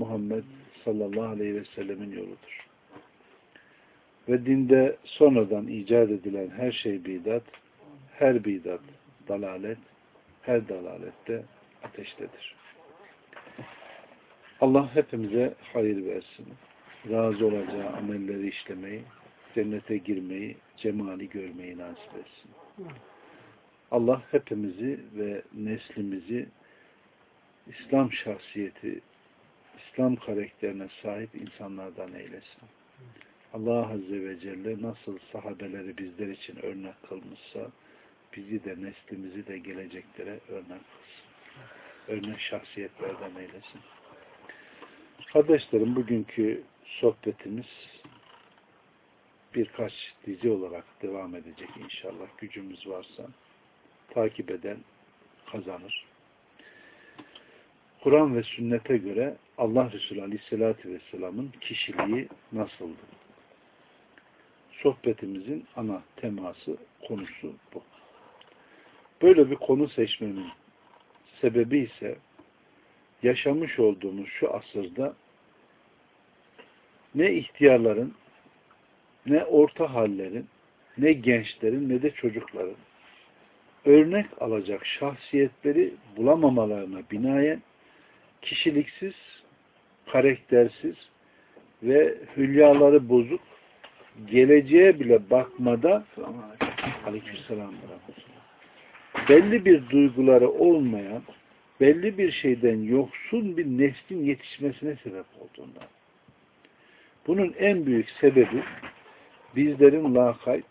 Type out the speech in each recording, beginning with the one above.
Muhammed sallallahu aleyhi ve sellemin yoludur. Ve dinde sonradan icat edilen her şey bidat, her bidat dalalet, her dalalette ateştedir. Allah hepimize hayır versin. Razı olacağı amelleri işlemeyi, cennete girmeyi, cemali görmeyi nasip etsin. Allah hepimizi ve neslimizi İslam şahsiyeti İslam karakterine sahip insanlardan eylesin. Allah Azze ve Celle nasıl sahabeleri bizler için örnek kılmışsa bizi de neslimizi de geleceklere örnek kılsın. Örnek şahsiyetlerden eylesin. Kardeşlerim bugünkü sohbetimiz birkaç dizi olarak devam edecek inşallah. Gücümüz varsa takip eden kazanır. Kur'an ve sünnete göre Allah Resulü Aleyhisselatü Vesselam'ın kişiliği nasıldı? Sohbetimizin ana teması, konusu bu. Böyle bir konu seçmemin sebebi ise yaşamış olduğumuz şu asırda ne ihtiyarların, ne orta hallerin, ne gençlerin, ne de çocukların örnek alacak şahsiyetleri bulamamalarına binaen kişiliksiz, karaktersiz ve hülyaları bozuk, geleceğe bile bakmada aleykümselam belli bir duyguları olmayan, belli bir şeyden yoksun bir neslin yetişmesine sebep olduğundan. Bunun en büyük sebebi bizlerin lakayt,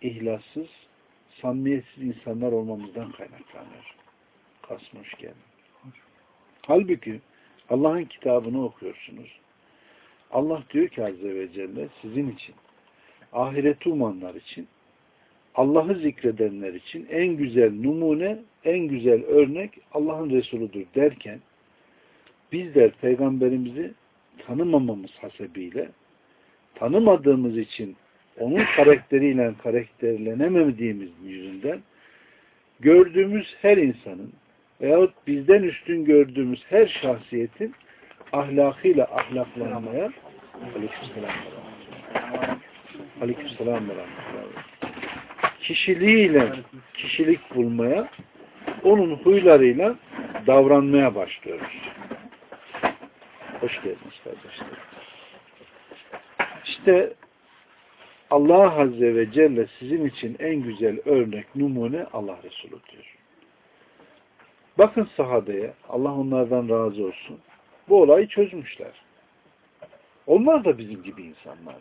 ihlassız, samimiyetsiz insanlar olmamızdan kaynaklanıyor. Kasmış geldin. Halbuki Allah'ın kitabını okuyorsunuz. Allah diyor ki Azze ve Celle sizin için, ahireti umanlar için, Allah'ı zikredenler için en güzel numune, en güzel örnek Allah'ın Resuludur derken bizler peygamberimizi tanımamamız hasebiyle tanımadığımız için onun karakteriyle karakterlenemediğimiz yüzünden gördüğümüz her insanın veyahut bizden üstün gördüğümüz her şahsiyetin ahlakıyla ahlaklanmaya aleykümselam aleykümselam kişiliğiyle kişilik bulmaya onun huylarıyla davranmaya başlıyoruz. Hoş geldiniz kardeşler. İşte Allah Azze ve Celle sizin için en güzel örnek, numune Allah Resulü diyor. Bakın sahabeye, Allah onlardan razı olsun. Bu olayı çözmüşler. Onlar da bizim gibi insanlardı.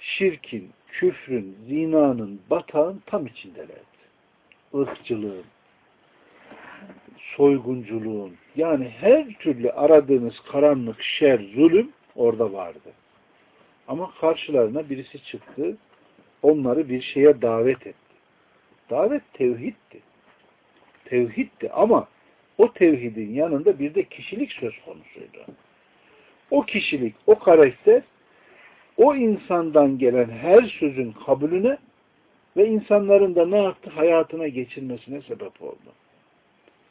Şirkin, küfrün, zinanın, batağın tam içindelerdi. Irkçılığın, soygunculuğun, yani her türlü aradığınız karanlık, şer, zulüm orada vardı. Ama karşılarına birisi çıktı, onları bir şeye davet etti. Davet tevhiddi tevhiddi ama o tevhidin yanında bir de kişilik söz konusuydu. O kişilik, o karakter o insandan gelen her sözün kabulüne ve insanların da ne yaptı? Hayatına geçirmesine sebep oldu.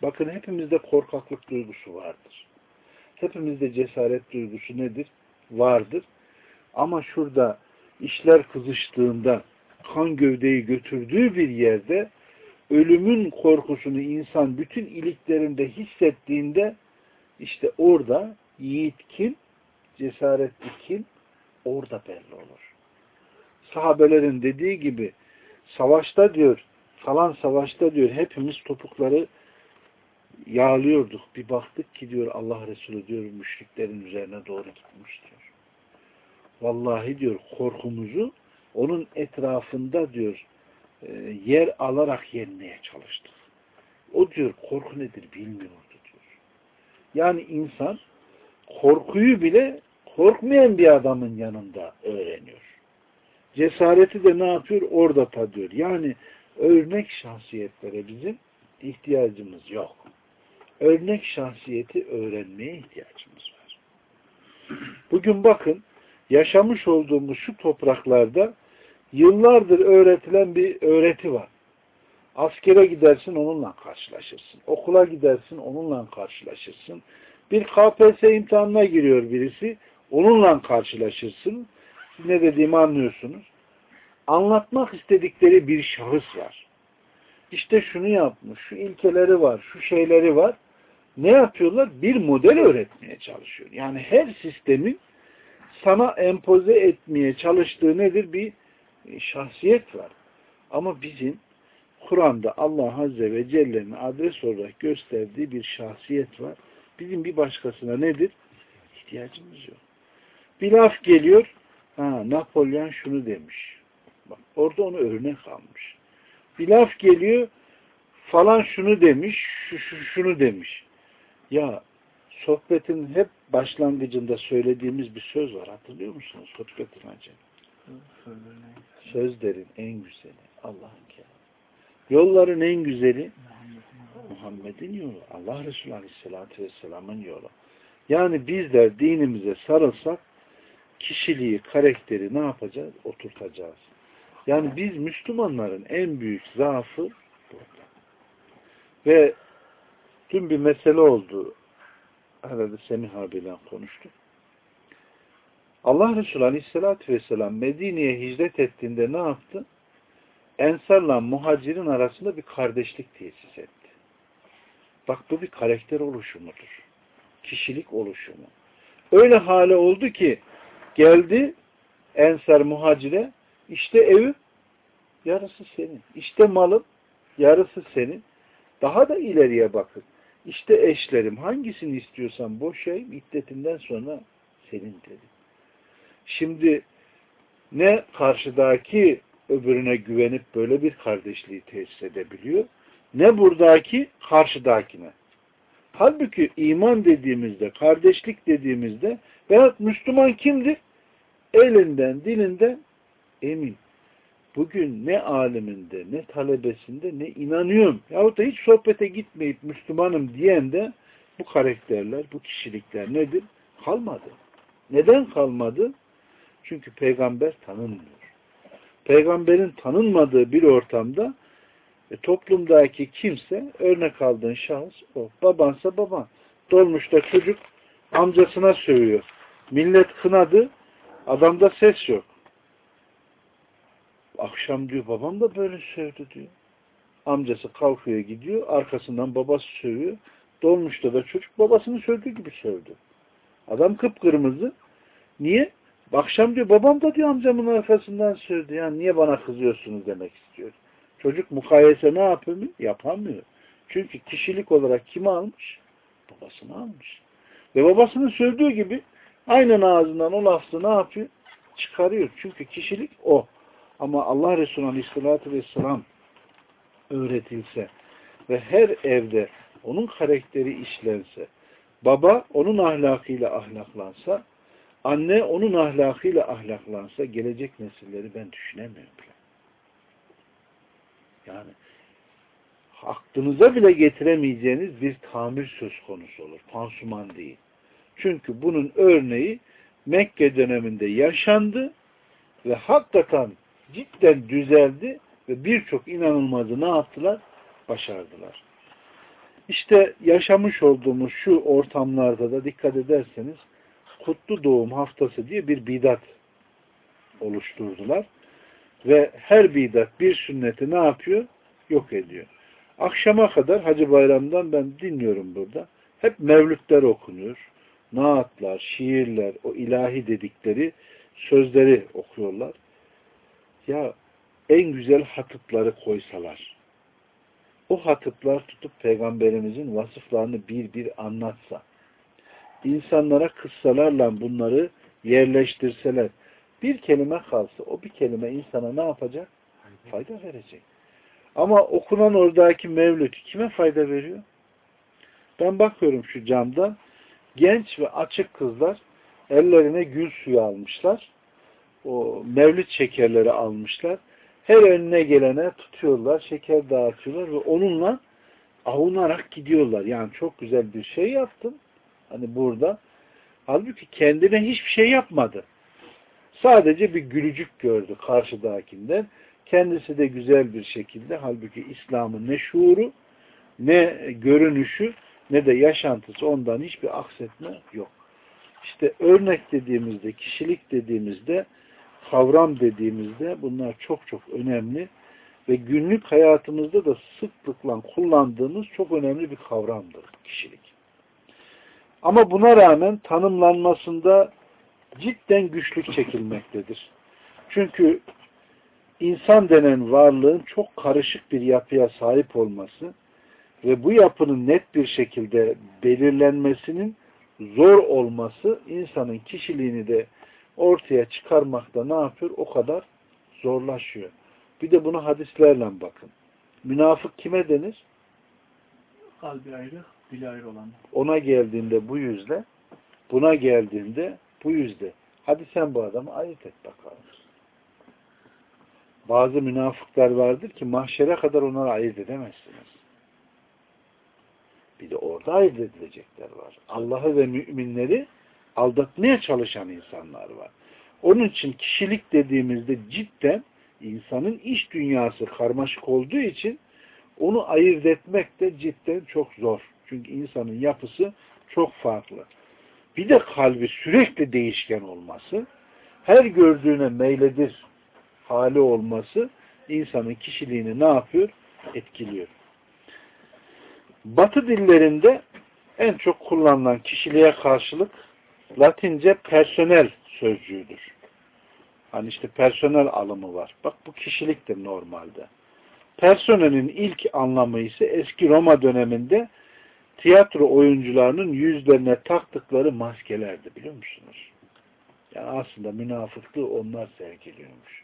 Bakın hepimizde korkaklık duygusu vardır. Hepimizde cesaret duygusu nedir? Vardır. Ama şurada işler kızıştığında kan gövdeyi götürdüğü bir yerde ölümün korkusunu insan bütün iliklerinde hissettiğinde işte orada yiğit kim, cesaretli kim orada belli olur. Sahabelerin dediği gibi savaşta diyor, falan savaşta diyor hepimiz topukları yağlıyorduk. Bir baktık ki diyor Allah Resulü diyor müşriklerin üzerine doğru gitmiş diyor. Vallahi diyor korkumuzu onun etrafında diyor yer alarak yenmeye çalıştık. O diyor korku nedir bilmiyordu diyor. Yani insan korkuyu bile korkmayan bir adamın yanında öğreniyor. Cesareti de ne yapıyor? Orada tadıyor. Yani örnek şahsiyetlere bizim ihtiyacımız yok. Örnek şahsiyeti öğrenmeye ihtiyacımız var. Bugün bakın yaşamış olduğumuz şu topraklarda yıllardır öğretilen bir öğreti var. Askere gidersin onunla karşılaşırsın. Okula gidersin onunla karşılaşırsın. Bir KPSS imtihanına giriyor birisi. Onunla karşılaşırsın. Siz ne dediğimi anlıyorsunuz. Anlatmak istedikleri bir şahıs var. İşte şunu yapmış, şu ilkeleri var, şu şeyleri var. Ne yapıyorlar? Bir model öğretmeye çalışıyor. Yani her sistemin sana empoze etmeye çalıştığı nedir? Bir şahsiyet var. Ama bizim Kur'an'da Allah Azze ve Celle'nin adres olarak gösterdiği bir şahsiyet var. Bizim bir başkasına nedir? İhtiyacımız yok. Bir laf geliyor, ha, Napolyon şunu demiş. Bak, orada onu örnek almış. Bir laf geliyor, falan şunu demiş, şu, şu, şunu demiş. Ya sohbetin hep başlangıcında söylediğimiz bir söz var. Hatırlıyor musunuz? Sohbetin acaba. Sözlerin en güzeli Allah'ın kelamı. Yolların en güzeli Muhammed'in yolu. Allah Resulü Aleyhisselatü Vesselam'ın yolu. Yani bizler dinimize sarılsak kişiliği, karakteri ne yapacağız? Oturtacağız. Yani biz Müslümanların en büyük zaafı burada. Ve dün bir mesele oldu. Herhalde Semih abiyle konuştuk. Allah Resulü Aleyhisselatü Vesselam Medine'ye hicret ettiğinde ne yaptı? Ensarla muhacirin arasında bir kardeşlik tesis etti. Bak bu bir karakter oluşumudur. Kişilik oluşumu. Öyle hale oldu ki geldi Ensar muhacire işte evi yarısı senin. İşte malım yarısı senin. Daha da ileriye bakın. İşte eşlerim hangisini istiyorsan boşayayım iddetinden sonra senin dedi. Şimdi ne karşıdaki öbürüne güvenip böyle bir kardeşliği tesis edebiliyor ne buradaki karşıdakine. Halbuki iman dediğimizde, kardeşlik dediğimizde veyahut Müslüman kimdir? Elinden, dilinden emin. Bugün ne aliminde, ne talebesinde, ne inanıyorum yahut da hiç sohbete gitmeyip Müslümanım diyen de bu karakterler, bu kişilikler nedir? Kalmadı. Neden kalmadı? Çünkü peygamber tanınmıyor. Peygamberin tanınmadığı bir ortamda e, toplumdaki kimse örnek aldığın şahıs o. Babansa baban. Dolmuşta çocuk amcasına sövüyor. Millet kınadı. Adamda ses yok. Akşam diyor babam da böyle sövdü diyor. Amcası kalkıyor gidiyor. Arkasından babası sövüyor. Dolmuşta da çocuk babasını sövdüğü gibi sövdü. Adam kıpkırmızı. Niye? Akşam diyor babam da diyor amcamın arkasından sövdü. Yani niye bana kızıyorsunuz demek istiyor. Çocuk mukayese ne yapıyor mu? Yapamıyor. Çünkü kişilik olarak kimi almış? Babasını almış. Ve babasının sövdüğü gibi aynen ağzından o lafı ne yapıyor? Çıkarıyor. Çünkü kişilik o. Ama Allah Resulü Aleyhisselatü Vesselam öğretilse ve her evde onun karakteri işlense, baba onun ahlakıyla ahlaklansa, anne onun ahlakıyla ahlaklansa gelecek nesilleri ben düşünemiyorum. Yani aklınıza bile getiremeyeceğiniz bir tamir söz konusu olur. Pansuman değil. Çünkü bunun örneği Mekke döneminde yaşandı ve hakikaten cidden düzeldi ve birçok inanılmazı ne yaptılar? Başardılar. İşte yaşamış olduğumuz şu ortamlarda da dikkat ederseniz Kutlu Doğum Haftası diye bir bidat oluşturdular. Ve her bidat bir sünneti ne yapıyor? Yok ediyor. Akşama kadar Hacı Bayram'dan ben dinliyorum burada. Hep mevlütler okunuyor. Naatlar, şiirler, o ilahi dedikleri sözleri okuyorlar. Ya en güzel hatıpları koysalar, o hatıplar tutup peygamberimizin vasıflarını bir bir anlatsa, insanlara kıssalarla bunları yerleştirseler, bir kelime kalsa o bir kelime insana ne yapacak? Fayda verecek. Ama okunan oradaki mevlüt kime fayda veriyor? Ben bakıyorum şu camda genç ve açık kızlar ellerine gül suyu almışlar. O mevlüt şekerleri almışlar. Her önüne gelene tutuyorlar, şeker dağıtıyorlar ve onunla avunarak gidiyorlar. Yani çok güzel bir şey yaptın. Hani burada. Halbuki kendine hiçbir şey yapmadı. Sadece bir gülücük gördü karşıdakinden. Kendisi de güzel bir şekilde halbuki İslam'ın ne şuuru ne görünüşü ne de yaşantısı ondan hiçbir aksetme yok. İşte örnek dediğimizde, kişilik dediğimizde, kavram dediğimizde bunlar çok çok önemli ve günlük hayatımızda da sıklıkla kullandığımız çok önemli bir kavramdır kişilik. Ama buna rağmen tanımlanmasında cidden güçlük çekilmektedir. Çünkü insan denen varlığın çok karışık bir yapıya sahip olması ve bu yapının net bir şekilde belirlenmesinin zor olması insanın kişiliğini de ortaya çıkarmakta ne yapıyor? O kadar zorlaşıyor. Bir de bunu hadislerle bakın. Münafık kime denir? Kalbi ayrı, dili ayrı olan. Ona geldiğinde bu yüzle, buna geldiğinde bu yüzde. Hadi sen bu adamı ayırt et bakalım. Bazı münafıklar vardır ki mahşere kadar onları ayırt edemezsiniz. Bir de orada ayırt edilecekler var. Allah'ı ve müminleri aldatmaya çalışan insanlar var. Onun için kişilik dediğimizde cidden insanın iş dünyası karmaşık olduğu için onu ayırt etmek de cidden çok zor. Çünkü insanın yapısı çok farklı. Bir de kalbi sürekli değişken olması, her gördüğüne meyledir hali olması insanın kişiliğini ne yapıyor? Etkiliyor. Batı dillerinde en çok kullanılan kişiliğe karşılık Latince personel sözcüğüdür. Hani işte personel alımı var. Bak bu kişiliktir normalde. Personelin ilk anlamı ise eski Roma döneminde tiyatro oyuncularının yüzlerine taktıkları maskelerdi biliyor musunuz? Yani aslında münafıklığı onlar sergiliyormuş.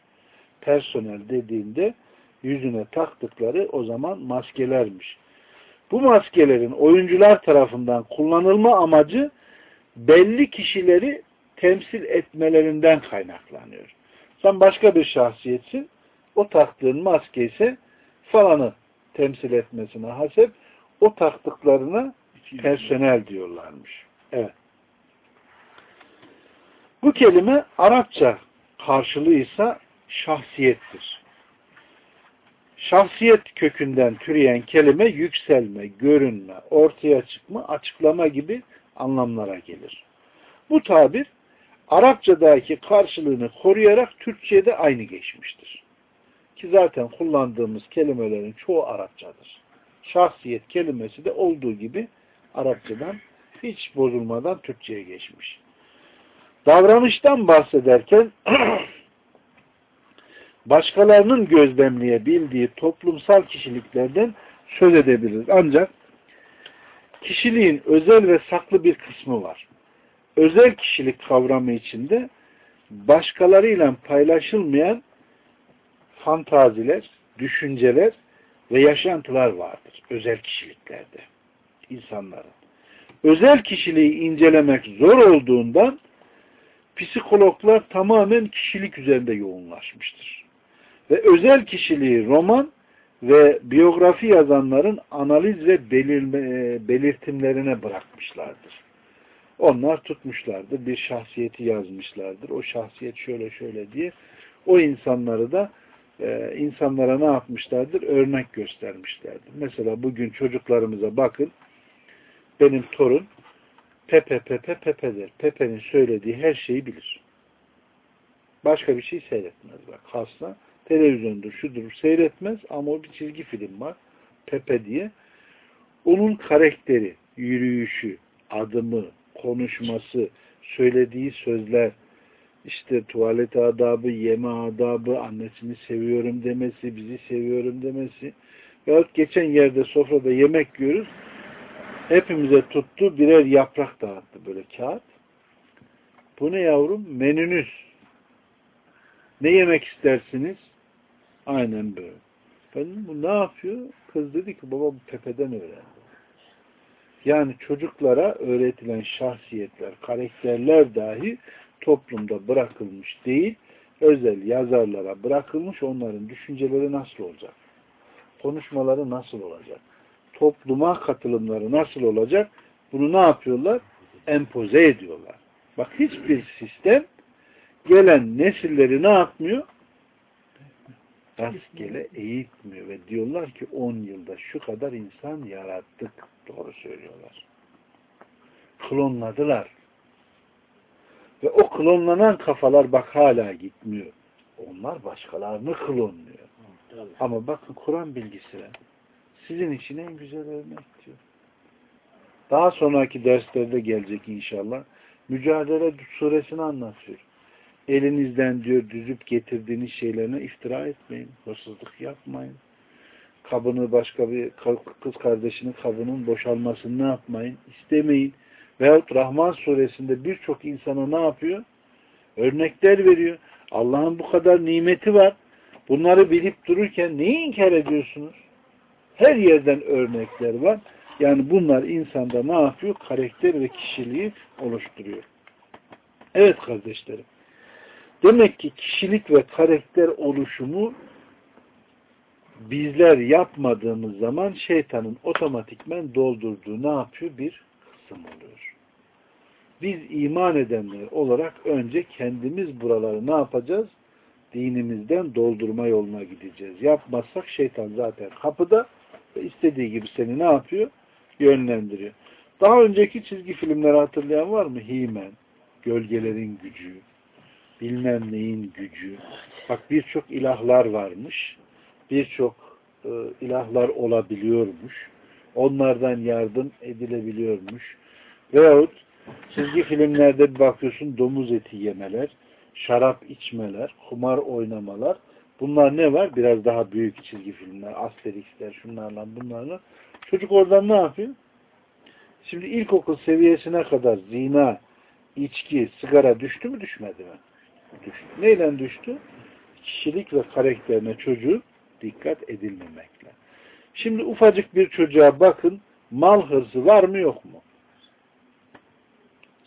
Personel dediğinde yüzüne taktıkları o zaman maskelermiş. Bu maskelerin oyuncular tarafından kullanılma amacı belli kişileri temsil etmelerinden kaynaklanıyor. Sen başka bir şahsiyetsin, o taktığın maske ise falanı temsil etmesine hasep o taktıklarına personel diyorlarmış. Evet. Bu kelime Arapça karşılığı ise şahsiyettir. Şahsiyet kökünden türeyen kelime yükselme, görünme, ortaya çıkma, açıklama gibi anlamlara gelir. Bu tabir Arapçadaki karşılığını koruyarak Türkçe'de aynı geçmiştir. Ki zaten kullandığımız kelimelerin çoğu Arapçadır. Şahsiyet kelimesi de olduğu gibi Arapçadan hiç bozulmadan Türkçe'ye geçmiş. Davranıştan bahsederken başkalarının gözlemleyebildiği toplumsal kişiliklerden söz edebiliriz. Ancak kişiliğin özel ve saklı bir kısmı var. Özel kişilik kavramı içinde başkalarıyla paylaşılmayan fantaziler, düşünceler ve yaşantılar vardır. Özel kişiliklerde. insanların. Özel kişiliği incelemek zor olduğundan psikologlar tamamen kişilik üzerinde yoğunlaşmıştır. Ve özel kişiliği roman ve biyografi yazanların analiz ve belirme, belirtimlerine bırakmışlardır. Onlar tutmuşlardır, bir şahsiyeti yazmışlardır. O şahsiyet şöyle şöyle diye o insanları da e, insanlara ne yapmışlardır? Örnek göstermişlerdir. Mesela bugün çocuklarımıza bakın, benim torun Pepe Pepe Pepe der. Pepe'nin söylediği her şeyi bilir. Başka bir şey seyretmez bak. Hasta televizyondur, şudur seyretmez ama o bir çizgi film var. Pepe diye. Onun karakteri, yürüyüşü, adımı, konuşması, söylediği sözler, işte tuvalet adabı, yeme adabı, annesini seviyorum demesi, bizi seviyorum demesi. Veyahut geçen yerde sofrada yemek yiyoruz. Hepimize tuttu birer yaprak dağıttı böyle kağıt. Bu ne yavrum? Menünüz. Ne yemek istersiniz? Aynen böyle. Ben bu ne yapıyor? Kız dedi ki baba bu Pepe'den öğrendi. Yani çocuklara öğretilen şahsiyetler, karakterler dahi toplumda bırakılmış değil, özel yazarlara bırakılmış onların düşünceleri nasıl olacak? Konuşmaları nasıl olacak? Topluma katılımları nasıl olacak? Bunu ne yapıyorlar? Empoze ediyorlar. Bak hiçbir sistem gelen nesilleri ne yapmıyor? Rastgele eğitmiyor ve diyorlar ki 10 yılda şu kadar insan yarattık. Doğru söylüyorlar. Klonladılar. Ve o klonlanan kafalar bak hala gitmiyor. Onlar başkalarını klonluyor. Ama bakın Kur'an bilgisine sizin için en güzel örnek diyor. Daha sonraki derslerde gelecek inşallah. Mücadele suresini anlatıyor. Elinizden diyor düzüp getirdiğiniz şeylerine iftira etmeyin. Hırsızlık yapmayın. Kabını başka bir kız kardeşinin kabının boşalmasını ne yapmayın? istemeyin. Veyahut Rahman suresinde birçok insana ne yapıyor? Örnekler veriyor. Allah'ın bu kadar nimeti var. Bunları bilip dururken neyi inkar ediyorsunuz? Her yerden örnekler var. Yani bunlar insanda ne yapıyor? Karakter ve kişiliği oluşturuyor. Evet kardeşlerim. Demek ki kişilik ve karakter oluşumu bizler yapmadığımız zaman şeytanın otomatikmen doldurduğu ne yapıyor? Bir kısım oluyor. Biz iman edenler olarak önce kendimiz buraları ne yapacağız? Dinimizden doldurma yoluna gideceğiz. Yapmazsak şeytan zaten kapıda ve istediği gibi seni ne yapıyor? Yönlendiriyor. Daha önceki çizgi filmleri hatırlayan var mı? He-Man, Gölgelerin Gücü, bilmem neyin gücü. Bak birçok ilahlar varmış. Birçok e, ilahlar olabiliyormuş. Onlardan yardım edilebiliyormuş. Veyahut çizgi filmlerde bir bakıyorsun domuz eti yemeler, şarap içmeler, kumar oynamalar. Bunlar ne var? Biraz daha büyük çizgi filmler, Asterix'ler, şunlarla bunlarla. Çocuk oradan ne yapıyor? Şimdi ilkokul seviyesine kadar zina, içki, sigara düştü mü düşmedi mi? Düştü. Neyle düştü? Kişilik ve karakterine çocuğu dikkat edilmemekle. Şimdi ufacık bir çocuğa bakın mal hırsı var mı yok mu?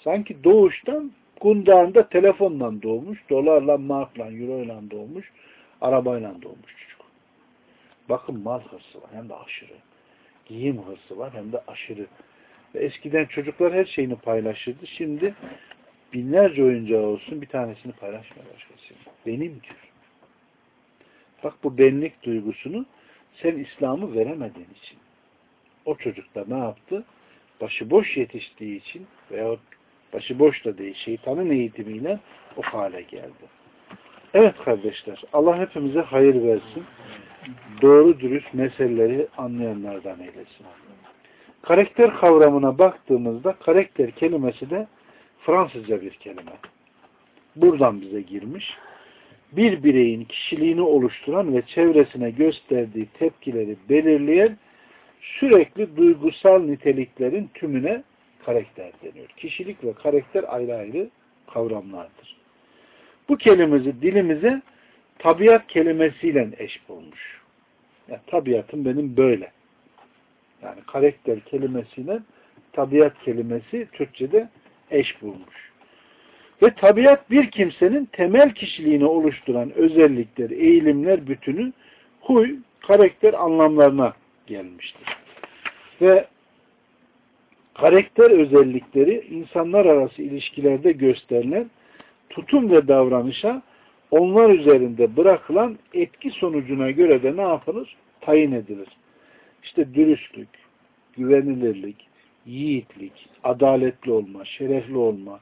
Sanki doğuştan kundağında telefonla doğmuş, dolarla, markla, euroyla doğmuş, arabayla doğmuş çocuk. Bakın mal hırsı var hem de aşırı. Giyim hırsı var hem de aşırı. Ve eskiden çocuklar her şeyini paylaşırdı. Şimdi binlerce oyuncağı olsun bir tanesini paylaşmıyor başkasıyla. Benim diyor. Bak bu benlik duygusunu sen İslam'ı veremediğin için. O çocuk da ne yaptı? Başıboş yetiştiği için veyahut başıboş da değil şeytanın eğitimiyle o hale geldi. Evet kardeşler Allah hepimize hayır versin. Doğru dürüst meseleleri anlayanlardan eylesin. Karakter kavramına baktığımızda karakter kelimesi de Fransızca bir kelime. Buradan bize girmiş. Bir bireyin kişiliğini oluşturan ve çevresine gösterdiği tepkileri belirleyen sürekli duygusal niteliklerin tümüne karakter deniyor. Kişilik ve karakter ayrı ayrı kavramlardır. Bu kelimemizi dilimize tabiat kelimesiyle eş bulmuş. Yani tabiatım benim böyle. Yani karakter kelimesiyle tabiat kelimesi Türkçe'de eş bulmuş. Ve tabiat bir kimsenin temel kişiliğini oluşturan özellikler, eğilimler bütünü huy, karakter anlamlarına gelmiştir. Ve karakter özellikleri insanlar arası ilişkilerde gösterilen tutum ve davranışa onlar üzerinde bırakılan etki sonucuna göre de ne yapılır? Tayin edilir. İşte dürüstlük, güvenilirlik, yiğitlik, adaletli olma, şerefli olma,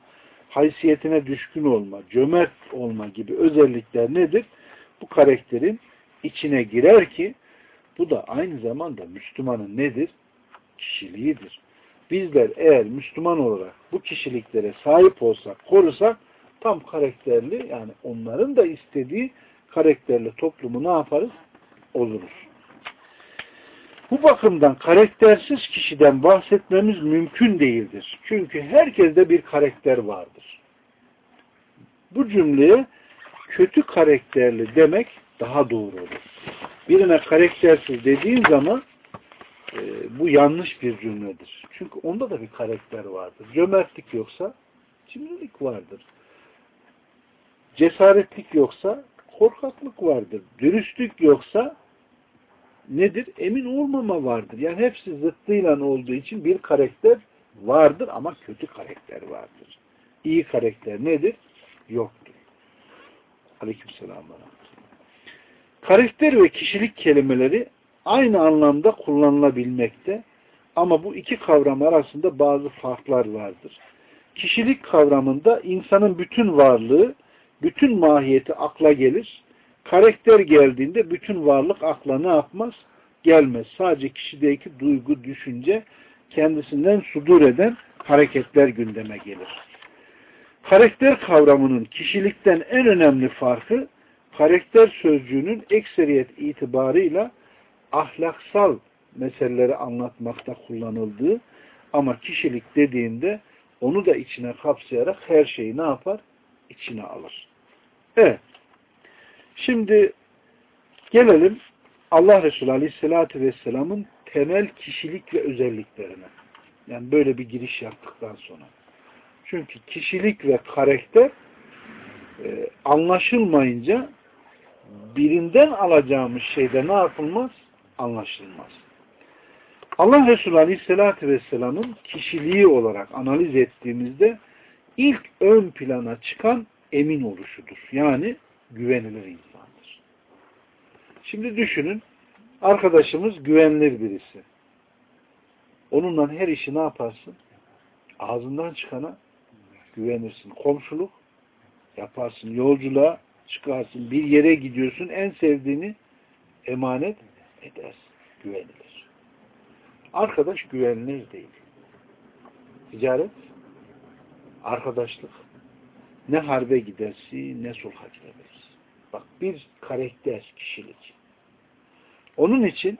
haysiyetine düşkün olma, cömert olma gibi özellikler nedir? Bu karakterin içine girer ki bu da aynı zamanda Müslümanın nedir? Kişiliğidir. Bizler eğer Müslüman olarak bu kişiliklere sahip olsak, korusak tam karakterli yani onların da istediği karakterli toplumu ne yaparız? Oluruz. Bu bakımdan karaktersiz kişiden bahsetmemiz mümkün değildir. Çünkü herkeste bir karakter vardır. Bu cümleye kötü karakterli demek daha doğru olur. Birine karaktersiz dediğin zaman e, bu yanlış bir cümledir. Çünkü onda da bir karakter vardır. Cömertlik yoksa cimrilik vardır. Cesaretlik yoksa korkaklık vardır. Dürüstlük yoksa nedir? Emin olmama vardır. Yani hepsi zıttıyla olduğu için bir karakter vardır ama kötü karakter vardır. İyi karakter nedir? Yoktur. Aleykümselam. Karakter ve kişilik kelimeleri aynı anlamda kullanılabilmekte ama bu iki kavram arasında bazı farklar vardır. Kişilik kavramında insanın bütün varlığı, bütün mahiyeti akla gelir. Karakter geldiğinde bütün varlık akla ne yapmaz? Gelmez. Sadece kişideki duygu, düşünce kendisinden sudur eden hareketler gündeme gelir. Karakter kavramının kişilikten en önemli farkı karakter sözcüğünün ekseriyet itibarıyla ahlaksal meseleleri anlatmakta kullanıldığı ama kişilik dediğinde onu da içine kapsayarak her şeyi ne yapar? İçine alır. Evet. Şimdi gelelim Allah Resulü Aleyhisselatü Vesselam'ın temel kişilik ve özelliklerine. Yani böyle bir giriş yaptıktan sonra. Çünkü kişilik ve karakter e, anlaşılmayınca birinden alacağımız şeyde ne yapılmaz? Anlaşılmaz. Allah Resulü Aleyhisselatü Vesselam'ın kişiliği olarak analiz ettiğimizde ilk ön plana çıkan emin oluşudur. Yani güvenilir insandır. Şimdi düşünün arkadaşımız güvenilir birisi. Onunla her işi ne yaparsın? Ağzından çıkana güvenirsin. Komşuluk yaparsın. Yolculuğa çıkarsın. Bir yere gidiyorsun. En sevdiğini emanet edersin. Güvenilir. Arkadaş güvenilir değil. Ticaret, arkadaşlık, ne harbe gidersin, ne sulha gidebilirsin. Bak bir karakter, kişilik. Onun için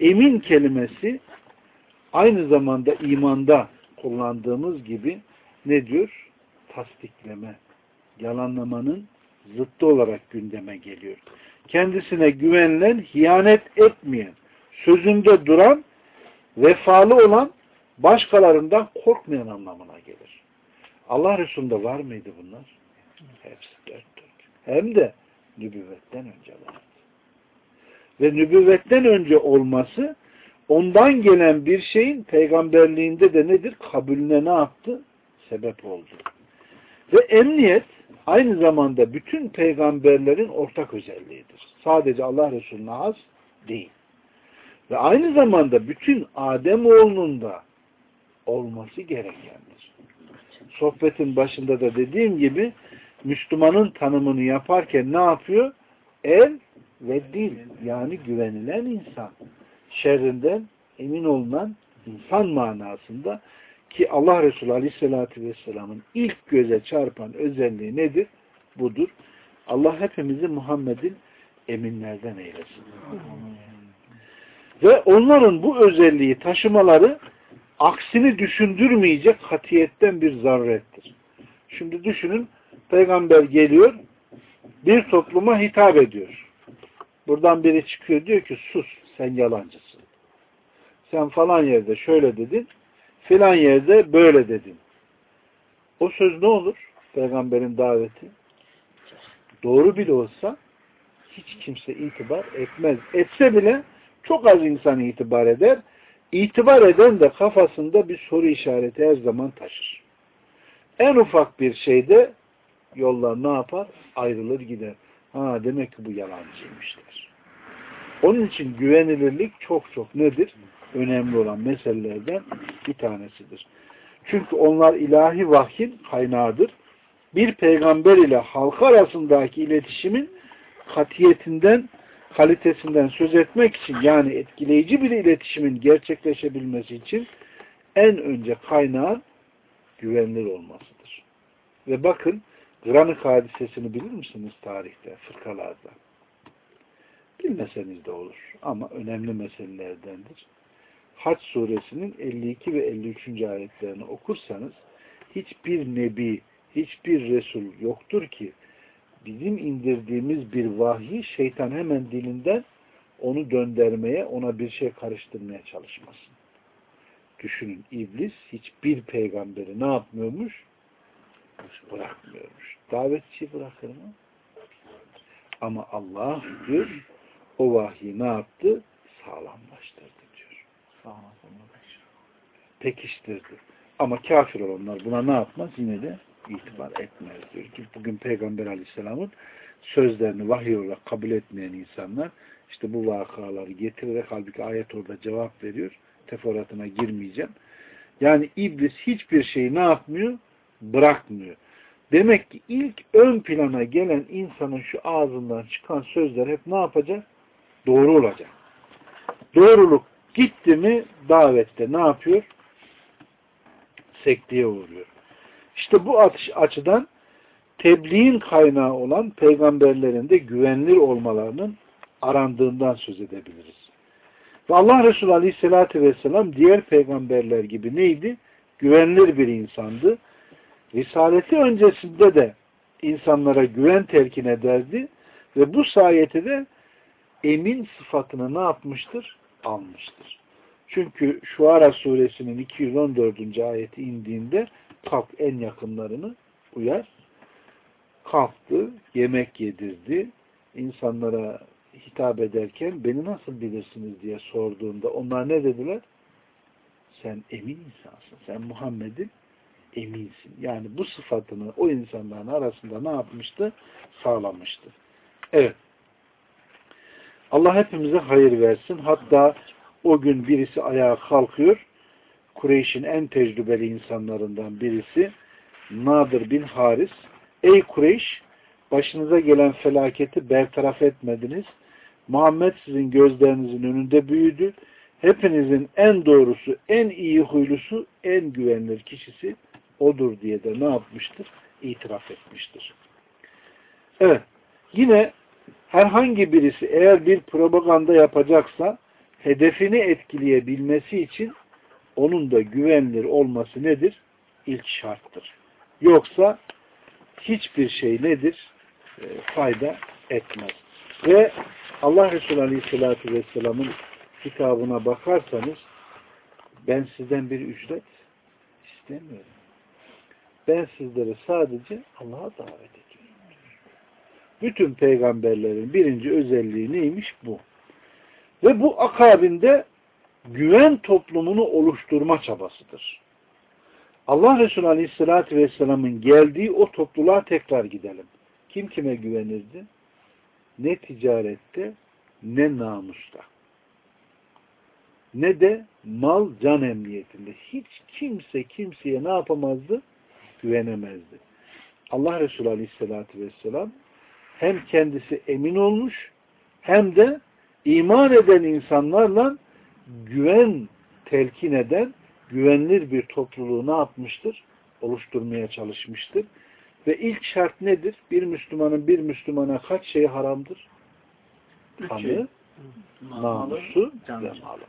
emin kelimesi aynı zamanda imanda kullandığımız gibi ne diyor? Tasdikleme, yalanlamanın zıttı olarak gündeme geliyor. Kendisine güvenilen, hiyanet etmeyen, sözünde duran, vefalı olan, başkalarından korkmayan anlamına gelir. Allah Resulü'nde var mıydı bunlar? Hepsi dört dört. Hem de nübüvvetten önce vardı. Ve nübüvvetten önce olması ondan gelen bir şeyin peygamberliğinde de nedir? Kabulüne ne yaptı? Sebep oldu. Ve emniyet aynı zamanda bütün peygamberlerin ortak özelliğidir. Sadece Allah Resulü'ne az değil. Ve aynı zamanda bütün Adem oğlunun da olması gerekendir. Sohbetin başında da dediğim gibi Müslümanın tanımını yaparken ne yapıyor? El ve dil yani güvenilen insan. Şerrinden emin olunan insan manasında ki Allah Resulü Aleyhisselatü Vesselam'ın ilk göze çarpan özelliği nedir? Budur. Allah hepimizi Muhammed'in eminlerden eylesin. Ve onların bu özelliği taşımaları aksini düşündürmeyecek hatiyetten bir zarurettir. Şimdi düşünün, peygamber geliyor, bir topluma hitap ediyor. Buradan biri çıkıyor diyor ki sus sen yalancısın. Sen falan yerde şöyle dedin, filan yerde böyle dedin. O söz ne olur? Peygamberin daveti. Doğru bile olsa hiç kimse itibar etmez. Etse bile çok az insan itibar eder. İtibar eden de kafasında bir soru işareti her zaman taşır. En ufak bir şeyde yollar ne yapar? Ayrılır gider. Ha demek ki bu yalancıymış der. Onun için güvenilirlik çok çok nedir? Önemli olan meselelerden bir tanesidir. Çünkü onlar ilahi vahyin kaynağıdır. Bir peygamber ile halk arasındaki iletişimin katiyetinden, kalitesinden söz etmek için yani etkileyici bir iletişimin gerçekleşebilmesi için en önce kaynağın güvenilir olmasıdır. Ve bakın Granık hadisesini bilir misiniz tarihte, fırkalarda? Bilmeseniz de olur ama önemli meselelerdendir. Haç suresinin 52 ve 53. ayetlerini okursanız hiçbir nebi, hiçbir resul yoktur ki bizim indirdiğimiz bir vahyi şeytan hemen dilinden onu döndürmeye, ona bir şey karıştırmaya çalışmasın. Düşünün iblis hiçbir peygamberi ne yapmıyormuş? Bırakmıyormuş. Davetçi bırakır mı? Ama Allah diyor o vahyi ne yaptı? Sağlamlaştırdı diyor. Pekiştirdi. Ama kafir olanlar buna ne yapmaz? Yine de itibar etmez diyor. Ki bugün Peygamber Aleyhisselam'ın sözlerini vahiy olarak kabul etmeyen insanlar işte bu vakaları getirerek halbuki ayet orada cevap veriyor. Teferruatına girmeyeceğim. Yani iblis hiçbir şeyi ne yapmıyor? Bırakmıyor. Demek ki ilk ön plana gelen insanın şu ağzından çıkan sözler hep ne yapacak? Doğru olacak. Doğruluk gitti mi davette ne yapıyor? Sekteye uğruyor. İşte bu açıdan tebliğin kaynağı olan peygamberlerin de güvenilir olmalarının arandığından söz edebiliriz. Ve Allah Resulü Aleyhisselatü Vesselam diğer peygamberler gibi neydi? Güvenilir bir insandı. Risaleti öncesinde de insanlara güven telkin ederdi ve bu sayede de emin sıfatını ne yapmıştır? Almıştır. Çünkü Şuara suresinin 214. ayeti indiğinde kalk en yakınlarını uyar. Kalktı, yemek yedirdi. İnsanlara hitap ederken beni nasıl bilirsiniz diye sorduğunda onlar ne dediler? Sen emin insansın. Sen Muhammed'in eminsin. Yani bu sıfatını o insanların arasında ne yapmıştı? Sağlamıştı. Evet. Allah hepimize hayır versin. Hatta o gün birisi ayağa kalkıyor. Kureyş'in en tecrübeli insanlarından birisi Nadir bin Haris. Ey Kureyş! Başınıza gelen felaketi bertaraf etmediniz. Muhammed sizin gözlerinizin önünde büyüdü. Hepinizin en doğrusu, en iyi huylusu, en güvenilir kişisi odur diye de ne yapmıştır? İtiraf etmiştir. Evet. Yine herhangi birisi eğer bir propaganda yapacaksa hedefini etkileyebilmesi için onun da güvenilir olması nedir? İlk şarttır. Yoksa hiçbir şey nedir? E, fayda etmez. Ve Allah Resulü Aleyhisselatü Vesselam'ın kitabına bakarsanız ben sizden bir ücret istemiyorum. Ben sizlere sadece Allah'a davet ediyorum. Bütün peygamberlerin birinci özelliği neymiş? Bu. Ve bu akabinde güven toplumunu oluşturma çabasıdır. Allah Resulü Aleyhisselatü Vesselam'ın geldiği o topluluğa tekrar gidelim. Kim kime güvenirdi? Ne ticarette, ne namusta. Ne de mal can emniyetinde. Hiç kimse kimseye ne yapamazdı? Güvenemezdi. Allah Resulü Aleyhisselatü Vesselam hem kendisi emin olmuş hem de iman eden insanlarla güven telkin eden güvenilir bir topluluğu ne yapmıştır? Oluşturmaya çalışmıştır. Ve ilk şart nedir? Bir Müslümanın bir Müslümana kaç şey haramdır? Kanı, şey. namusu canı. ve malı.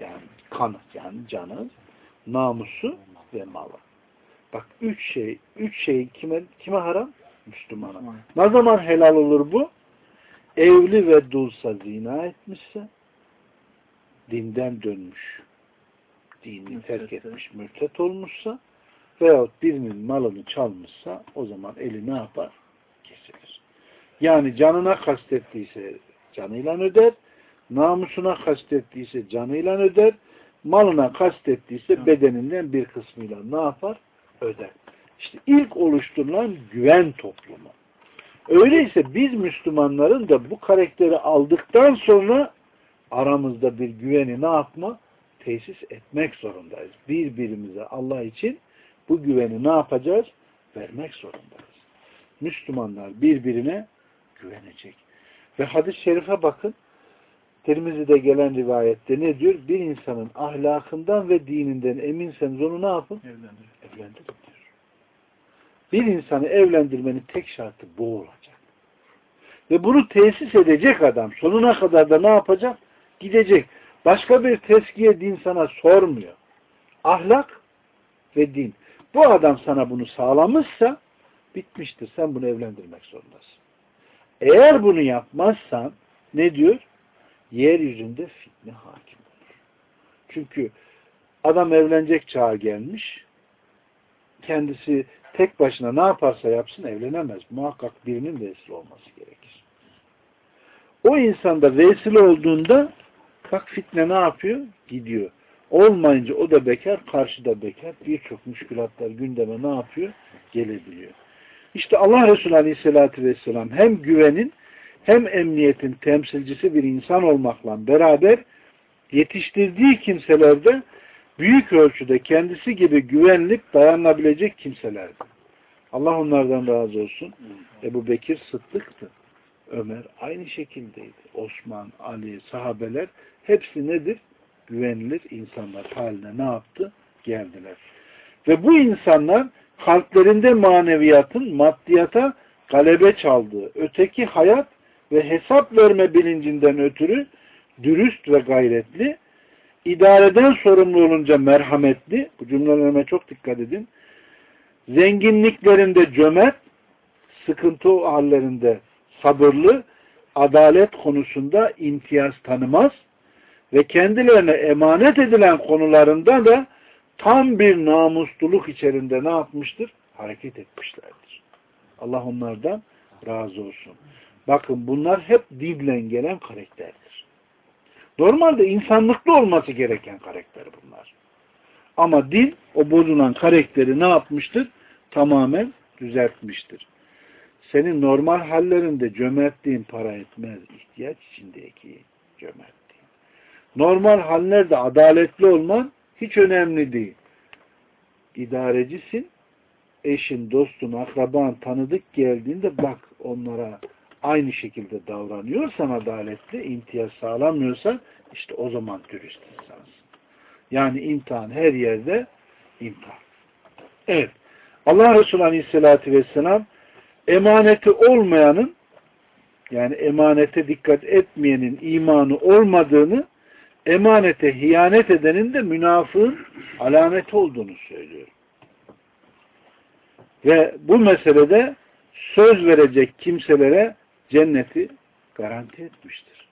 Yani kanı, yani canı, namusu ve malı. Bak üç şey, üç şey kime, kime haram? Müslümana. Ne zaman helal olur bu? Evli ve dulsa zina etmişse, dinden dönmüş, dinini terk etmiş, mürtet olmuşsa veyahut birinin malını çalmışsa o zaman eli ne yapar? Kesilir. Yani canına kastettiyse canıyla öder, namusuna kastettiyse canıyla öder, malına kastettiyse bedeninden bir kısmıyla ne yapar? Öder. İşte ilk oluşturulan güven toplumu. Öyleyse biz Müslümanların da bu karakteri aldıktan sonra aramızda bir güveni ne yapma? Tesis etmek zorundayız. Birbirimize Allah için bu güveni ne yapacağız? Vermek zorundayız. Müslümanlar birbirine güvenecek. Ve hadis-i şerife bakın. Tirmizi'de gelen rivayette ne diyor? Bir insanın ahlakından ve dininden eminseniz onu ne yapın? Evlendirin. Evlendirin diyor. Bir insanı evlendirmenin tek şartı bu olacak. Ve bunu tesis edecek adam sonuna kadar da ne yapacak? Gidecek. Başka bir teskiye din sana sormuyor. Ahlak ve din. Bu adam sana bunu sağlamışsa bitmiştir. Sen bunu evlendirmek zorundasın. Eğer bunu yapmazsan ne diyor? Yeryüzünde fitne hakim olur. Çünkü adam evlenecek çağa gelmiş, kendisi tek başına ne yaparsa yapsın evlenemez. Muhakkak birinin vesile olması gerekir. O insanda vesile olduğunda bak fitne ne yapıyor? Gidiyor. Olmayınca o da bekar, karşıda bekar. Birçok müşkülatlar gündeme ne yapıyor? Gelebiliyor. İşte Allah Resulü Aleyhisselatü Vesselam hem güvenin hem emniyetin temsilcisi bir insan olmakla beraber yetiştirdiği kimselerde büyük ölçüde kendisi gibi güvenlik dayanılabilecek kimselerdi. Allah onlardan razı olsun. Ebu Bekir Sıddık'tı. Ömer aynı şekildeydi. Osman, Ali, sahabeler hepsi nedir? Güvenilir insanlar haline ne yaptı? Geldiler. Ve bu insanlar kalplerinde maneviyatın maddiyata galebe çaldığı, öteki hayat ve hesap verme bilincinden ötürü dürüst ve gayretli, idareden sorumlu olunca merhametli, bu cümlelerime çok dikkat edin, zenginliklerinde cömert, sıkıntı hallerinde sabırlı, adalet konusunda imtiyaz tanımaz ve kendilerine emanet edilen konularında da tam bir namusluluk içerisinde ne yapmıştır? Hareket etmişlerdir. Allah onlardan razı olsun. Bakın bunlar hep dinle gelen karakterdir. Normalde insanlıklı olması gereken karakter bunlar. Ama din o bozulan karakteri ne yapmıştır? Tamamen düzeltmiştir. Senin normal hallerinde cömertliğin para etmez. ihtiyaç içindeki cömertliğin. Normal hallerde adaletli olman hiç önemli değil. İdarecisin, eşin, dostun, akraban, tanıdık geldiğinde bak onlara aynı şekilde davranıyorsan adaletli, imtiyaz sağlamıyorsan işte o zaman dürüst insansın. Yani imtihan her yerde imtihan. Evet. Allah Resulü Aleyhisselatü Vesselam emaneti olmayanın yani emanete dikkat etmeyenin imanı olmadığını emanete hiyanet edenin de münafığın alameti olduğunu söylüyor. Ve bu meselede söz verecek kimselere cenneti garanti etmiştir.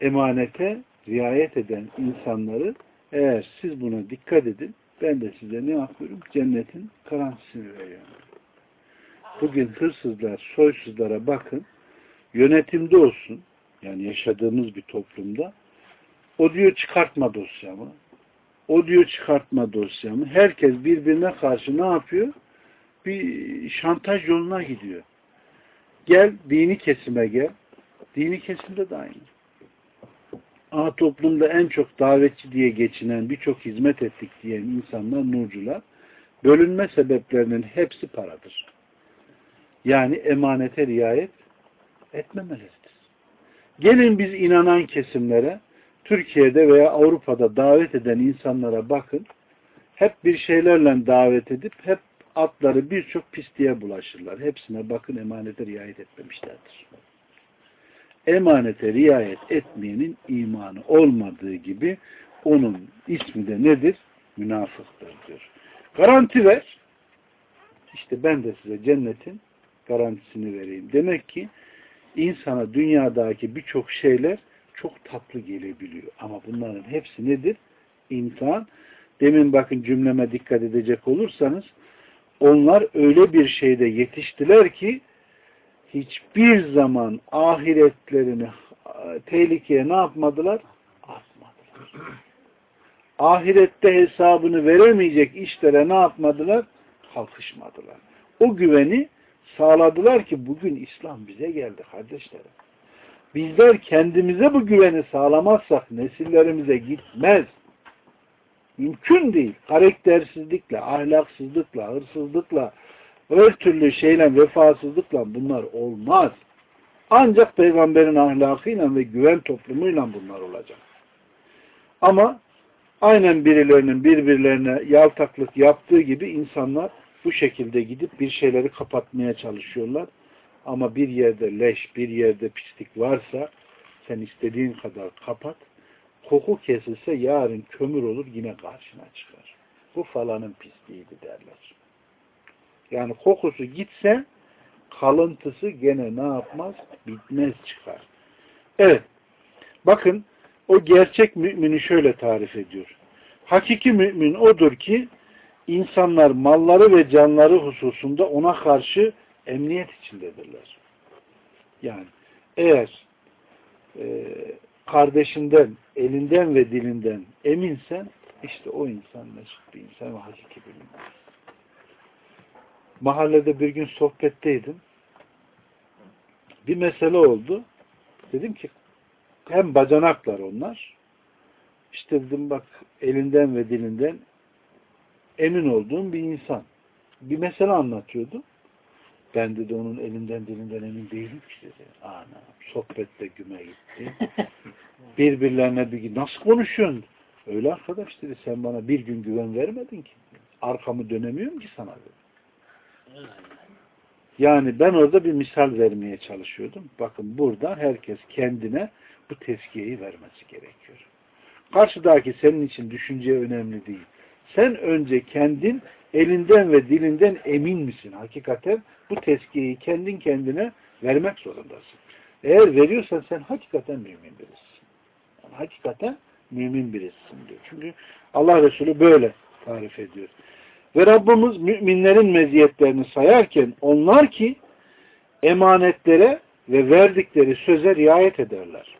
Emanete riayet eden insanları eğer siz buna dikkat edin ben de size ne yapıyorum? Cennetin garantisini veriyorum. Bugün hırsızlar, soysuzlara bakın yönetimde olsun yani yaşadığımız bir toplumda o diyor çıkartma dosyamı o diyor çıkartma dosyamı herkes birbirine karşı ne yapıyor? Bir şantaj yoluna gidiyor. Gel dini kesime gel. Dini kesimde de aynı. A toplumda en çok davetçi diye geçinen, birçok hizmet ettik diyen insanlar, nurcular, bölünme sebeplerinin hepsi paradır. Yani emanete riayet etmemeleridir. Gelin biz inanan kesimlere, Türkiye'de veya Avrupa'da davet eden insanlara bakın, hep bir şeylerle davet edip hep atları birçok pisliğe bulaşırlar. Hepsine bakın emanete riayet etmemişlerdir. Emanete riayet etmeyenin imanı olmadığı gibi onun ismi de nedir? Münafıktır diyor. Garanti ver. İşte ben de size cennetin garantisini vereyim. Demek ki insana dünyadaki birçok şeyler çok tatlı gelebiliyor. Ama bunların hepsi nedir? İmtihan. Demin bakın cümleme dikkat edecek olursanız onlar öyle bir şeyde yetiştiler ki hiçbir zaman ahiretlerini tehlikeye ne yapmadılar? Atmadılar. Ahirette hesabını veremeyecek işlere ne yapmadılar? Kalkışmadılar. O güveni sağladılar ki bugün İslam bize geldi kardeşlerim. Bizler kendimize bu güveni sağlamazsak nesillerimize gitmez. Mümkün değil. Karaktersizlikle, ahlaksızlıkla, hırsızlıkla, her türlü şeyle, vefasızlıkla bunlar olmaz. Ancak peygamberin ahlakıyla ve güven toplumuyla bunlar olacak. Ama aynen birilerinin birbirlerine yaltaklık yaptığı gibi insanlar bu şekilde gidip bir şeyleri kapatmaya çalışıyorlar. Ama bir yerde leş, bir yerde pislik varsa sen istediğin kadar kapat. Koku kesilse yarın kömür olur yine karşına çıkar. Bu falanın pisliğiydi derler. Yani kokusu gitse kalıntısı gene ne yapmaz? Bitmez çıkar. Evet. Bakın o gerçek mümini şöyle tarif ediyor. Hakiki mümin odur ki insanlar malları ve canları hususunda ona karşı emniyet içindedirler. Yani eğer e, kardeşinden, elinden ve dilinden eminsen işte o insan mesut bir insan ve hakiki bir mümin. Mahallede bir gün sohbetteydim. Bir mesele oldu. Dedim ki hem bacanaklar onlar. İşte dedim bak elinden ve dilinden emin olduğum bir insan. Bir mesele anlatıyordu. Ben dedi onun elinden dilinden emin değilim ki dedi. Ana sohbette güme gitti. Birbirlerine bir nasıl konuşuyorsun? Öyle arkadaş dedi sen bana bir gün güven vermedin ki. Arkamı dönemiyorum ki sana dedi. Yani ben orada bir misal vermeye çalışıyordum. Bakın burada herkes kendine bu tezkiyeyi vermesi gerekiyor. Karşıdaki senin için düşünce önemli değil. Sen önce kendin elinden ve dilinden emin misin? Hakikaten bu tezkiyeyi kendin kendine vermek zorundasın. Eğer veriyorsan sen hakikaten mümin birisin. Yani hakikaten mümin birisin diyor. Çünkü Allah Resulü böyle tarif ediyor. Ve Rabbimiz müminlerin meziyetlerini sayarken onlar ki emanetlere ve verdikleri söze riayet ederler.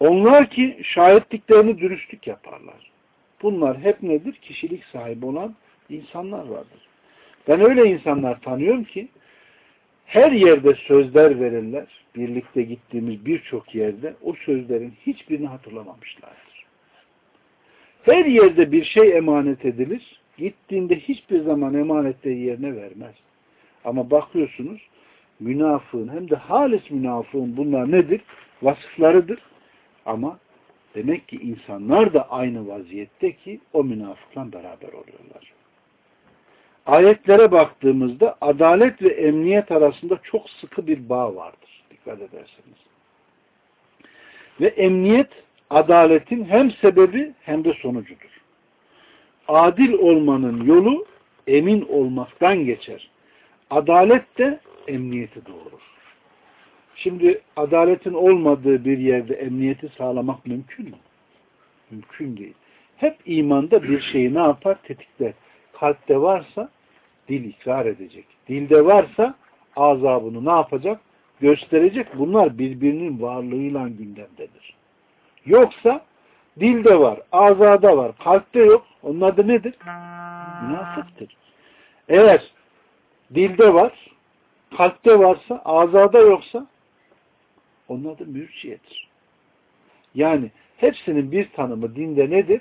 Onlar ki şahitliklerini dürüstlük yaparlar. Bunlar hep nedir? Kişilik sahibi olan insanlar vardır. Ben öyle insanlar tanıyorum ki her yerde sözler verirler. Birlikte gittiğimiz birçok yerde o sözlerin hiçbirini hatırlamamışlardır. Her yerde bir şey emanet edilir. Gittiğinde hiçbir zaman emanetleri yerine vermez. Ama bakıyorsunuz münafığın hem de halis münafığın bunlar nedir? Vasıflarıdır. Ama demek ki insanlar da aynı vaziyette ki o münafıkla beraber oluyorlar. Ayetlere baktığımızda adalet ve emniyet arasında çok sıkı bir bağ vardır. Dikkat ederseniz. Ve emniyet adaletin hem sebebi hem de sonucudur. Adil olmanın yolu emin olmaktan geçer. Adalet de emniyeti doğurur. Şimdi adaletin olmadığı bir yerde emniyeti sağlamak mümkün mü? Mümkün değil. Hep imanda bir şeyi ne yapar? Tetikler. Kalpte varsa dil ikrar edecek. Dilde varsa azabını ne yapacak? Gösterecek. Bunlar birbirinin varlığıyla gündemdedir. Yoksa dilde var, azada var, kalpte yok. Onlar da nedir? Münafıktır. Eğer dilde var, kalpte varsa, azada yoksa onlar da mürciyedir. Yani hepsinin bir tanımı dinde nedir?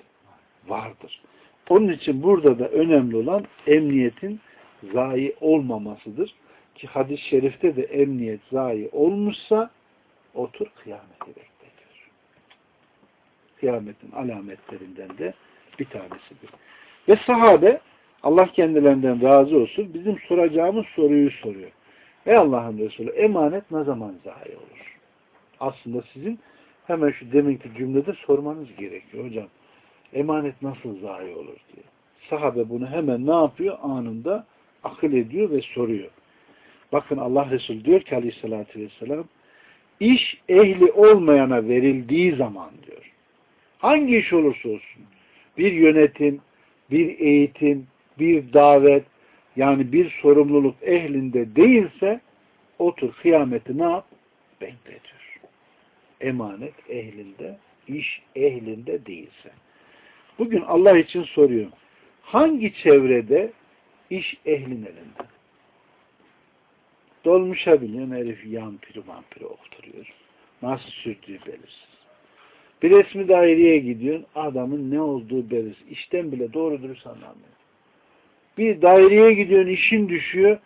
Vardır. Onun için burada da önemli olan emniyetin zayi olmamasıdır. Ki hadis-i şerifte de emniyet zayi olmuşsa otur kıyameti bekletiyor. Kıyametin alametlerinden de bir tanesidir. Ve sahabe Allah kendilerinden razı olsun bizim soracağımız soruyu soruyor. Ey Allah'ın Resulü emanet ne zaman zayi olur? Aslında sizin hemen şu deminki cümlede sormanız gerekiyor hocam. Emanet nasıl zayi olur diye. Sahabe bunu hemen ne yapıyor? Anında akıl ediyor ve soruyor. Bakın Allah Resulü diyor ki aleyhissalatü vesselam iş ehli olmayana verildiği zaman diyor. Hangi iş olursa olsun bir yönetim, bir eğitim, bir davet yani bir sorumluluk ehlinde değilse otur kıyameti ne yap? Bekle. Emanet ehlinde, iş ehlinde değilse. Bugün Allah için soruyorum. Hangi çevrede iş ehlin elinde? Dolmuşa biniyor, herif yampiri vampiri okturuyor. Nasıl sürdüğü belirsiz. Bir resmi daireye gidiyorsun, adamın ne olduğu belirsiz. İşten bile doğru dürüst anlamıyor. Bir daireye gidiyorsun, işin düşüyor.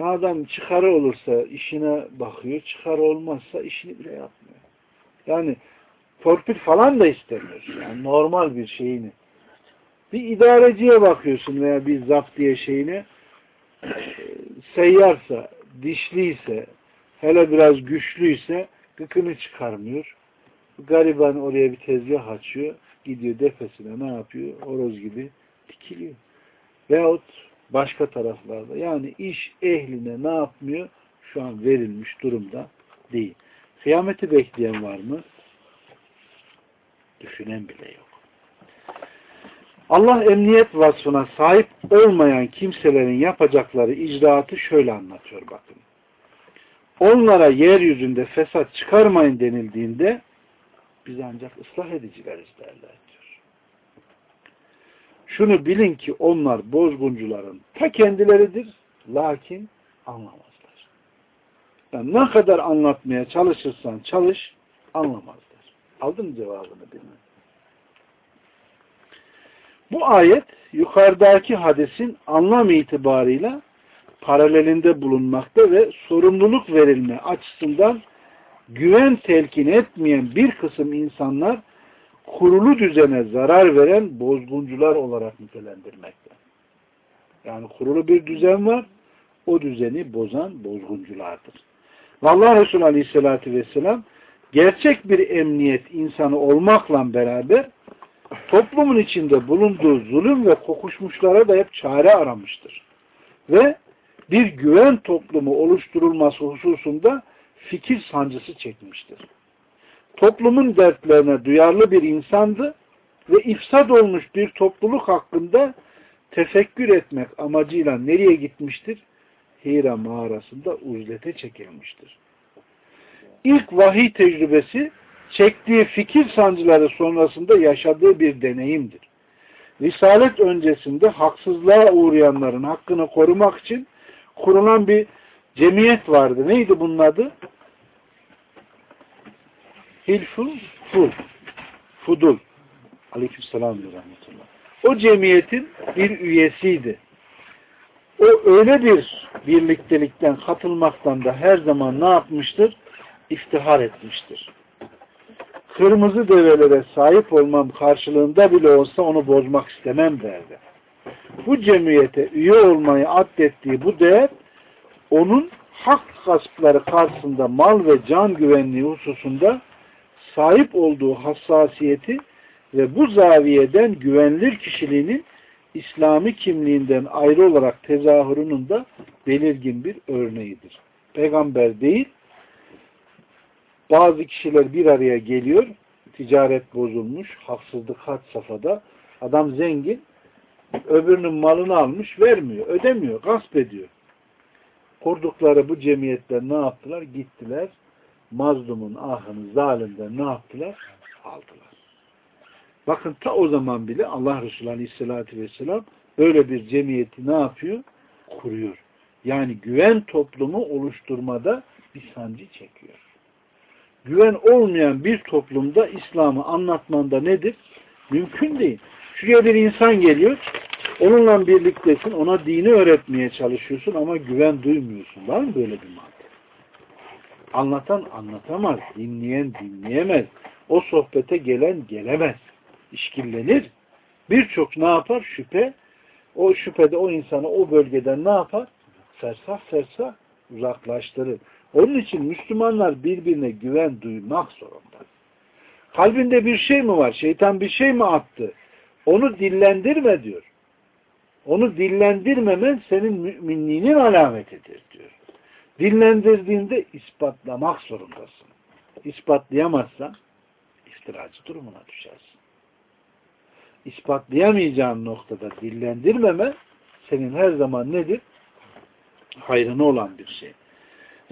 Adam çıkarı olursa işine bakıyor, çıkarı olmazsa işini bile yapmıyor. Yani torpil falan da istemiyorsun. Yani normal bir şeyini. Bir idareciye bakıyorsun veya bir zaptiye şeyini seyyarsa, dişliyse, hele biraz güçlüyse gıkını çıkarmıyor. Gariban oraya bir tezgah açıyor. Gidiyor defesine ne yapıyor? Horoz gibi dikiliyor. Veyahut başka taraflarda. Yani iş ehline ne yapmıyor? Şu an verilmiş durumda değil. Kıyameti bekleyen var mı? Düşünen bile yok. Allah emniyet vasfına sahip olmayan kimselerin yapacakları icraatı şöyle anlatıyor bakın. Onlara yeryüzünde fesat çıkarmayın denildiğinde biz ancak ıslah edicileriz derler diyor. Şunu bilin ki onlar bozguncuların ta kendileridir lakin anlamazlar. Yani ne kadar anlatmaya çalışırsan çalış anlamazlar. Aldın mı cevabını bilmem. Bu ayet yukarıdaki hadisin anlam itibarıyla paralelinde bulunmakta ve sorumluluk verilme açısından güven telkin etmeyen bir kısım insanlar kurulu düzene zarar veren bozguncular olarak nitelendirmekte. Yani kurulu bir düzen var, o düzeni bozan bozgunculardır. Vallahi Resulü Aleyhisselatü Vesselam gerçek bir emniyet insanı olmakla beraber toplumun içinde bulunduğu zulüm ve kokuşmuşlara da hep çare aramıştır. Ve bir güven toplumu oluşturulması hususunda fikir sancısı çekmiştir. Toplumun dertlerine duyarlı bir insandı ve ifsad olmuş bir topluluk hakkında tefekkür etmek amacıyla nereye gitmiştir? Hira mağarasında uzlete çekilmiştir. İlk vahiy tecrübesi çektiği fikir sancıları sonrasında yaşadığı bir deneyimdir. Risalet öncesinde haksızlığa uğrayanların hakkını korumak için kurulan bir cemiyet vardı. Neydi bunun adı? Hilful Ful. Fudul. Aleykümselam rahmetullah. O cemiyetin bir üyesiydi. O öyle bir birliktelikten katılmaktan da her zaman ne yapmıştır? İftihar etmiştir. Kırmızı develere sahip olmam karşılığında bile olsa onu bozmak istemem derdi. Bu cemiyete üye olmayı addettiği bu değer onun hak gaspları karşısında mal ve can güvenliği hususunda sahip olduğu hassasiyeti ve bu zaviyeden güvenilir kişiliğinin İslami kimliğinden ayrı olarak tezahürünün de belirgin bir örneğidir. Peygamber değil, bazı kişiler bir araya geliyor, ticaret bozulmuş, haksızlık had safhada, adam zengin, öbürünün malını almış, vermiyor, ödemiyor, gasp ediyor. Kurdukları bu cemiyetler ne yaptılar? Gittiler, mazlumun ahını zalimden ne yaptılar? Aldılar. Bakın ta o zaman bile Allah Resulü Aleyhisselatü Vesselam böyle bir cemiyeti ne yapıyor? Kuruyor. Yani güven toplumu oluşturmada bir sancı çekiyor. Güven olmayan bir toplumda İslam'ı anlatmanda nedir? Mümkün değil. Şuraya bir insan geliyor, onunla birliktesin, ona dini öğretmeye çalışıyorsun ama güven duymuyorsun. Var mı böyle bir mantık? Anlatan anlatamaz, dinleyen dinleyemez. O sohbete gelen gelemez. İşkillenir. Birçok ne yapar? Şüphe. O şüphede o insanı o bölgeden ne yapar? Fersah fersah uzaklaştırır. Onun için Müslümanlar birbirine güven duymak zorunda. Kalbinde bir şey mi var? Şeytan bir şey mi attı? Onu dillendirme diyor. Onu dillendirmemen senin müminliğinin alametidir diyor. Dinlendirdiğinde ispatlamak zorundasın. İspatlayamazsan iftiracı durumuna düşersin. İspatlayamayacağın noktada dillendirmeme senin her zaman nedir? Hayrına olan bir şey.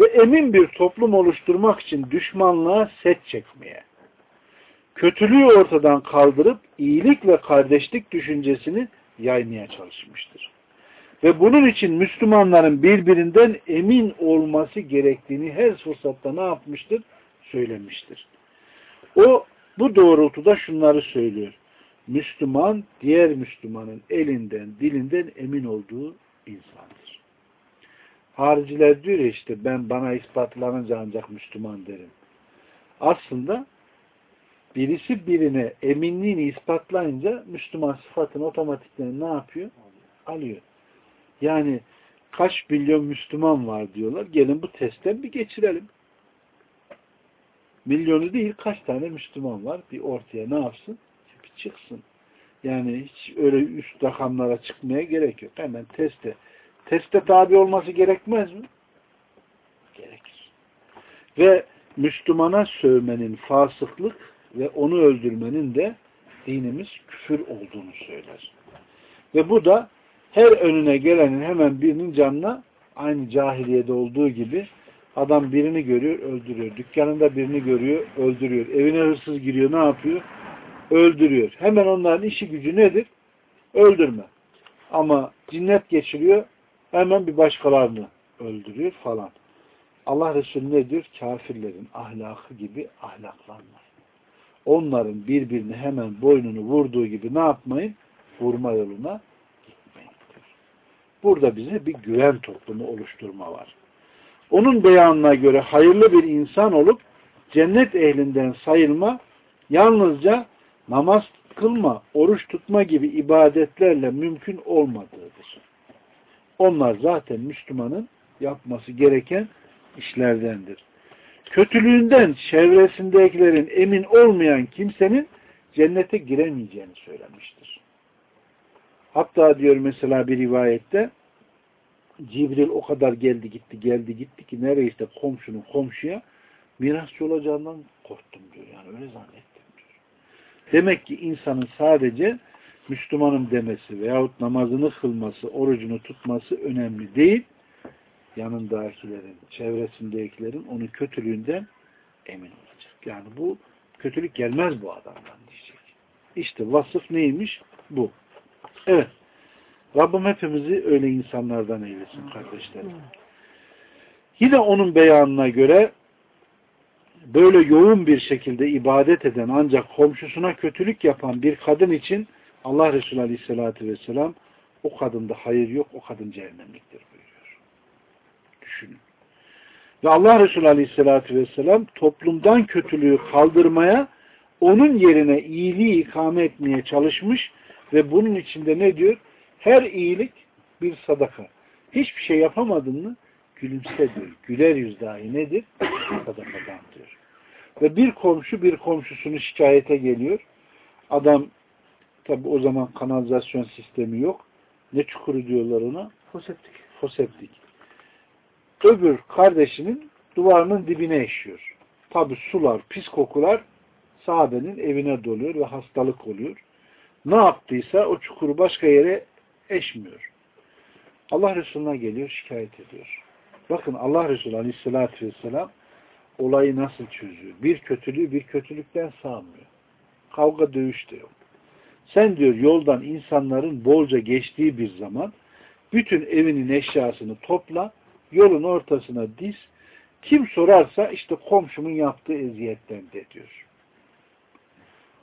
Ve emin bir toplum oluşturmak için düşmanlığa set çekmeye, kötülüğü ortadan kaldırıp iyilik ve kardeşlik düşüncesini yaymaya çalışmıştır. Ve bunun için Müslümanların birbirinden emin olması gerektiğini her fırsatta ne yapmıştır? Söylemiştir. O bu doğrultuda şunları söylüyor. Müslüman diğer Müslümanın elinden, dilinden emin olduğu insandır. Hariciler diyor ya işte ben bana ispatlanınca ancak Müslüman derim. Aslında birisi birine eminliğini ispatlayınca Müslüman sıfatını otomatikten ne yapıyor? Alıyor. Yani kaç milyon Müslüman var diyorlar. Gelin bu testten bir geçirelim. Milyonu değil kaç tane Müslüman var bir ortaya ne yapsın? Çıksın. Yani hiç öyle üst rakamlara çıkmaya gerek yok. Hemen teste. Teste tabi olması gerekmez mi? Gerekir. Ve Müslümana sövmenin fasıklık ve onu öldürmenin de dinimiz küfür olduğunu söyler. Ve bu da her önüne gelenin hemen birinin canına aynı cahiliyede olduğu gibi adam birini görüyor, öldürüyor. Dükkanında birini görüyor, öldürüyor. Evine hırsız giriyor, ne yapıyor? Öldürüyor. Hemen onların işi gücü nedir? Öldürme. Ama cinnet geçiriyor, hemen bir başkalarını öldürüyor falan. Allah Resulü ne diyor? Kafirlerin ahlakı gibi ahlaklanmayın. Onların birbirini hemen boynunu vurduğu gibi ne yapmayın? Vurma yoluna gitmeyin. Burada bize bir güven toplumu oluşturma var. Onun beyanına göre hayırlı bir insan olup cennet ehlinden sayılma yalnızca namaz kılma, oruç tutma gibi ibadetlerle mümkün olmadığıdır. Onlar zaten Müslümanın yapması gereken işlerdendir. Kötülüğünden çevresindekilerin emin olmayan kimsenin cennete giremeyeceğini söylemiştir. Hatta diyor mesela bir rivayette Cibril o kadar geldi gitti geldi gitti ki neredeyse komşunun komşuya mirasçı olacağından korktum diyor. Yani öyle diyor. Demek ki insanın sadece Müslümanım demesi veyahut namazını kılması, orucunu tutması önemli değil. Yanındakilerin, çevresindekilerin onun kötülüğünden emin olacak. Yani bu kötülük gelmez bu adamdan diyecek. İşte vasıf neymiş? Bu. Evet. Rabbim hepimizi öyle insanlardan eylesin kardeşlerim. Yine onun beyanına göre böyle yoğun bir şekilde ibadet eden ancak komşusuna kötülük yapan bir kadın için Allah Resulü Aleyhisselatü Vesselam o kadında hayır yok, o kadın cehennemliktir buyuruyor. Düşünün. Ve Allah Resulü Aleyhisselatü Vesselam toplumdan kötülüğü kaldırmaya, onun yerine iyiliği ikame etmeye çalışmış ve bunun içinde ne diyor? Her iyilik bir sadaka. Hiçbir şey yapamadın mı? Gülümse diyor. Güler yüz dahi nedir? Sadakadan diyor. Ve bir komşu bir komşusunu şikayete geliyor. Adam tabi o zaman kanalizasyon sistemi yok. Ne çukuru diyorlar ona? Foseptik. Foseptik. Öbür kardeşinin duvarının dibine eşiyor. Tabi sular, pis kokular sahabenin evine doluyor ve hastalık oluyor. Ne yaptıysa o çukuru başka yere eşmiyor. Allah Resulü'ne geliyor, şikayet ediyor. Bakın Allah Resulü Aleyhisselatü Vesselam olayı nasıl çözüyor? Bir kötülüğü bir kötülükten sağmıyor. Kavga dövüş de yok. Sen diyor yoldan insanların bolca geçtiği bir zaman bütün evinin eşyasını topla, yolun ortasına diz, kim sorarsa işte komşumun yaptığı eziyetten de diyor.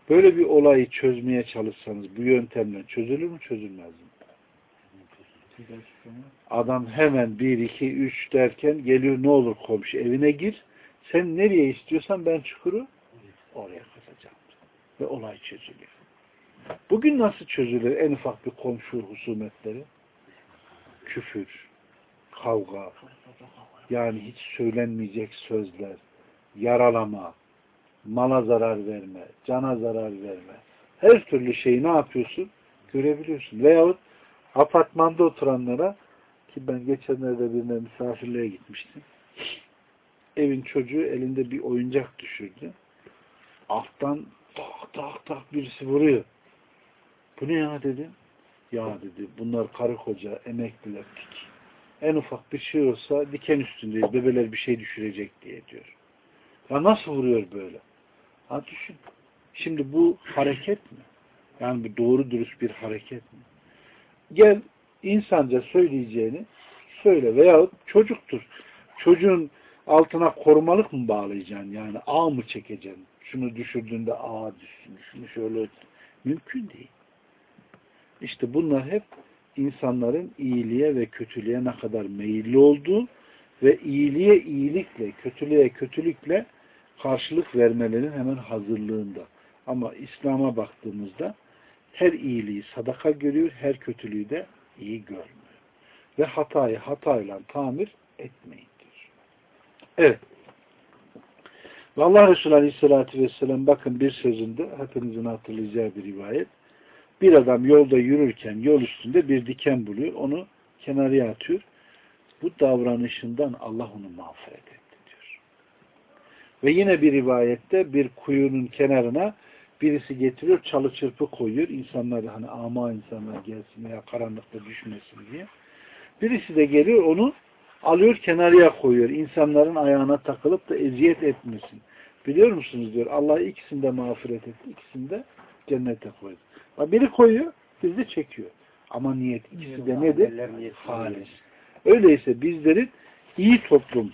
Böyle bir olayı çözmeye çalışsanız bu yöntemle çözülür mü çözülmez mi? Adam hemen bir, iki, üç derken geliyor ne olur komşu evine gir. Sen nereye istiyorsan ben çukuru oraya kazacağım. Ve olay çözülüyor. Bugün nasıl çözülür en ufak bir komşu husumetleri? Küfür, kavga, yani hiç söylenmeyecek sözler, yaralama, mala zarar verme, cana zarar verme. Her türlü şeyi ne yapıyorsun? Görebiliyorsun. Veyahut apartmanda oturanlara ki ben geçenlerde birine misafirliğe gitmiştim. Evin çocuğu elinde bir oyuncak düşürdü. Alttan tak tak tak birisi vuruyor. Bu ne ya dedim. Ya dedi bunlar karı koca emekliler tik. En ufak bir şey olsa diken üstündeyiz. Bebeler bir şey düşürecek diye diyor. Ya nasıl vuruyor böyle? Ha düşün. Şimdi bu hareket mi? Yani bu doğru dürüst bir hareket mi? Gel insanca söyleyeceğini söyle veyahut çocuktur. Çocuğun altına korumalık mı bağlayacaksın? Yani ağ mı çekeceksin? Şunu düşürdüğünde ağ düşsün. Şunu şöyle mümkün değil. İşte bunlar hep insanların iyiliğe ve kötülüğe ne kadar meyilli olduğu ve iyiliğe iyilikle, kötülüğe kötülükle karşılık vermelerinin hemen hazırlığında. Ama İslam'a baktığımızda her iyiliği sadaka görüyor, her kötülüğü de iyi görmüyor. Ve hatayı hatayla tamir etmeyin. Evet. Ve Allah Resulü Aleyhisselatü Vesselam bakın bir sözünde hepinizin hatırlayacağı bir rivayet. Bir adam yolda yürürken yol üstünde bir diken buluyor. Onu kenarıya atıyor. Bu davranışından Allah onu mağfiret etti diyor. Ve yine bir rivayette bir kuyunun kenarına birisi getiriyor, çalı çırpı koyuyor. İnsanlar hani ama insanlar gelsin veya karanlıkta düşmesin diye. Birisi de geliyor onu alıyor kenarıya koyuyor. İnsanların ayağına takılıp da eziyet etmesin. Biliyor musunuz diyor. Allah ikisini de mağfiret etti. İkisini de cennete koydu. Biri koyuyor, bizi çekiyor. Ama niyet ikisi de nedir? Halis. Öyleyse bizlerin iyi toplum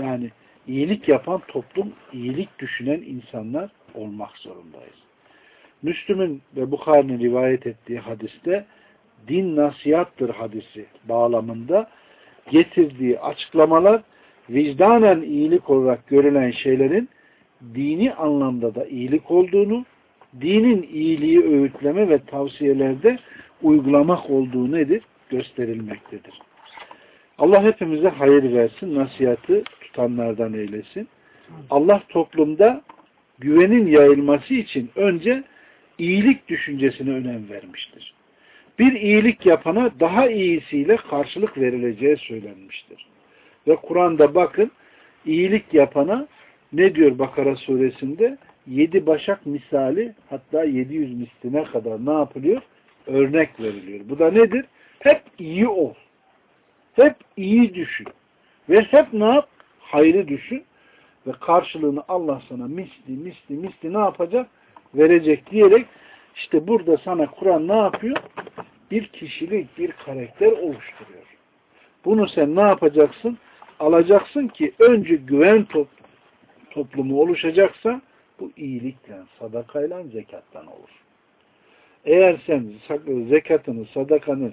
yani iyilik yapan toplum, iyilik düşünen insanlar olmak zorundayız. Müslüm'ün ve Bukhari'nin rivayet ettiği hadiste din nasihattır hadisi bağlamında getirdiği açıklamalar vicdanen iyilik olarak görülen şeylerin dini anlamda da iyilik olduğunu, dinin iyiliği öğütleme ve tavsiyelerde uygulamak olduğu nedir? Gösterilmektedir. Allah hepimize hayır versin, nasihatı tutanlardan eylesin. Allah toplumda güvenin yayılması için önce iyilik düşüncesine önem vermiştir. Bir iyilik yapana daha iyisiyle karşılık verileceği söylenmiştir. Ve Kur'an'da bakın iyilik yapana ne diyor Bakara suresinde? Yedi başak misali hatta 700 misline kadar ne yapılıyor? Örnek veriliyor. Bu da nedir? Hep iyi ol. Hep iyi düşün. Ve hep ne yap? Hayrı düşün. Ve karşılığını Allah sana misli misli misli ne yapacak? Verecek diyerek işte burada sana Kur'an ne yapıyor? Bir kişilik, bir karakter oluşturuyor. Bunu sen ne yapacaksın? Alacaksın ki önce güven top, toplumu oluşacaksa bu iyilikle, sadakayla, zekattan olur. Eğer sen zekatını, sadakanı,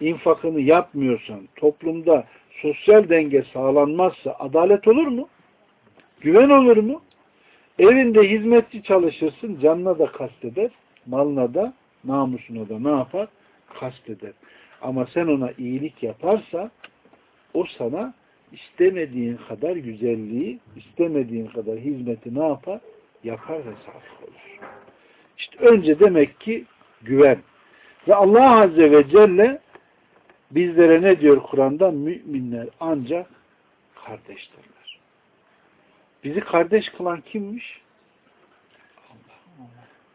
infakını yapmıyorsan, toplumda sosyal denge sağlanmazsa adalet olur mu? Güven olur mu? Evinde hizmetçi çalışırsın, canına da kasteder, malına da, namusuna da ne yapar? Kasteder. Ama sen ona iyilik yaparsa, o sana istemediğin kadar güzelliği, istemediğin kadar hizmeti ne yapar? Yapar ve sahip olur. İşte önce demek ki güven. Ve Allah Azze ve Celle bizlere ne diyor Kur'an'da? Müminler ancak kardeştirler. Bizi kardeş kılan kimmiş?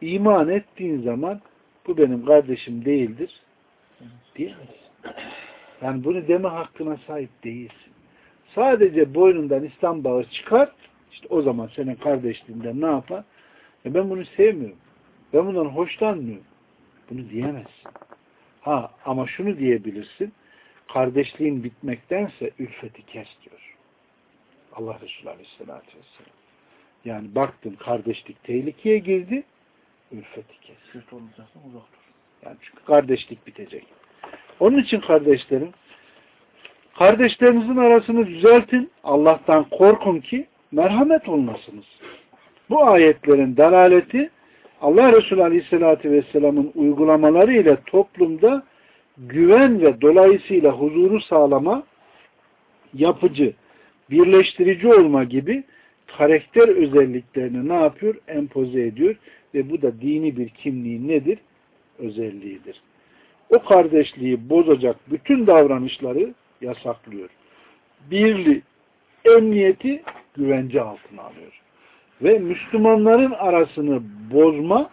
İman ettiğin zaman bu benim kardeşim değildir diyemezsin. Yani bunu deme hakkına sahip değilsin. Sadece boynundan İslam bağı çıkar, işte o zaman senin kardeşliğinden ne yapar? E ben bunu sevmiyorum. Ben bundan hoşlanmıyorum. Bunu diyemezsin. Ha ama şunu diyebilirsin. Kardeşliğin bitmektense ülfeti kes diyor. Allah Resulü Aleyhisselatü Vesselam. Yani baktın kardeşlik tehlikeye girdi, ülfeti kes. Sırt olacaksın uzak dur. Yani çünkü kardeşlik bitecek. Onun için kardeşlerim, kardeşlerinizin arasını düzeltin, Allah'tan korkun ki merhamet olmasınız. Bu ayetlerin dalaleti Allah Resulü Aleyhisselatü Vesselam'ın uygulamaları ile toplumda güven ve dolayısıyla huzuru sağlama, yapıcı, birleştirici olma gibi karakter özelliklerini ne yapıyor? Empoze ediyor ve bu da dini bir kimliğin nedir? Özelliğidir. O kardeşliği bozacak bütün davranışları yasaklıyor. Birli, emniyeti güvence altına alıyor ve Müslümanların arasını bozma,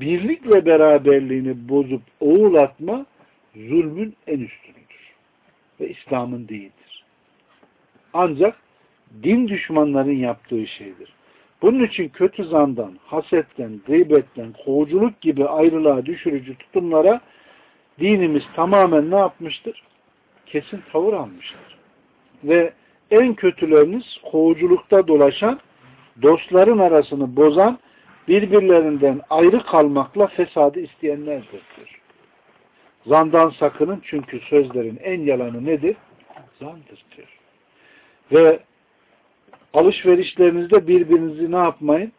birlik ve beraberliğini bozup oğulatma zulmün en üstünüdür. Ve İslam'ın değildir. Ancak din düşmanların yaptığı şeydir. Bunun için kötü zandan, hasetten, gıybetten, kovuculuk gibi ayrılığa düşürücü tutumlara dinimiz tamamen ne yapmıştır? Kesin tavır almıştır. Ve en kötüleriniz kovuculukta dolaşan dostların arasını bozan, birbirlerinden ayrı kalmakla fesadı isteyenlerdir. Zandan sakının çünkü sözlerin en yalanı nedir? Zandır diyor. Ve alışverişlerinizde birbirinizi ne yapmayın?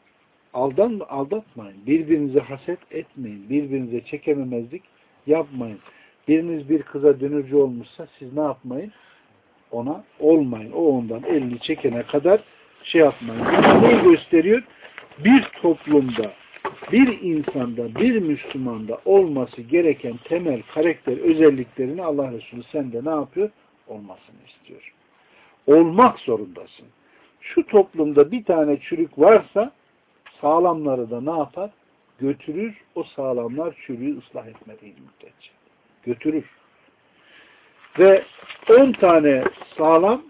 Aldan, aldatmayın. Birbirinizi haset etmeyin. Birbirinize çekememezlik yapmayın. Biriniz bir kıza dönürcü olmuşsa siz ne yapmayın? Ona olmayın. O ondan elini çekene kadar şey yapmayın. Bu neyi gösteriyor? Bir toplumda, bir insanda, bir Müslümanda olması gereken temel karakter özelliklerini Allah Resulü sende ne yapıyor? Olmasını istiyor. Olmak zorundasın. Şu toplumda bir tane çürük varsa sağlamları da ne yapar? Götürür. O sağlamlar çürüğü ıslah etmediği müddetçe. Götürür. Ve 10 tane sağlam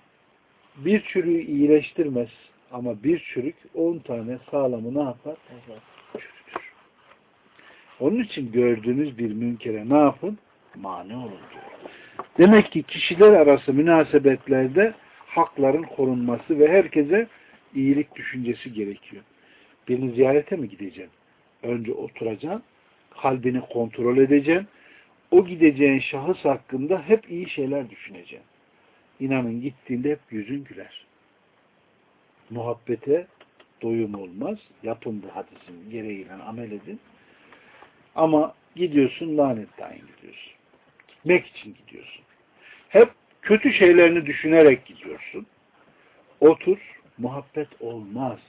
bir çürüğü iyileştirmez. Ama bir çürük 10 tane sağlamı ne yapar? Çürütür. Onun için gördüğünüz bir münkere ne yapın? Mani olun diyor. Demek ki kişiler arası münasebetlerde hakların korunması ve herkese iyilik düşüncesi gerekiyor. Birini ziyarete mi gideceksin? Önce oturacaksın, kalbini kontrol edeceksin. O gideceğin şahıs hakkında hep iyi şeyler düşüneceksin. İnanın gittiğinde hep yüzün güler. Muhabbete doyum olmaz. Yapın bu hadisin gereğiyle amel edin. Ama gidiyorsun lanetten gidiyorsun. Gitmek için gidiyorsun. Hep kötü şeylerini düşünerek gidiyorsun. Otur, muhabbet olmaz.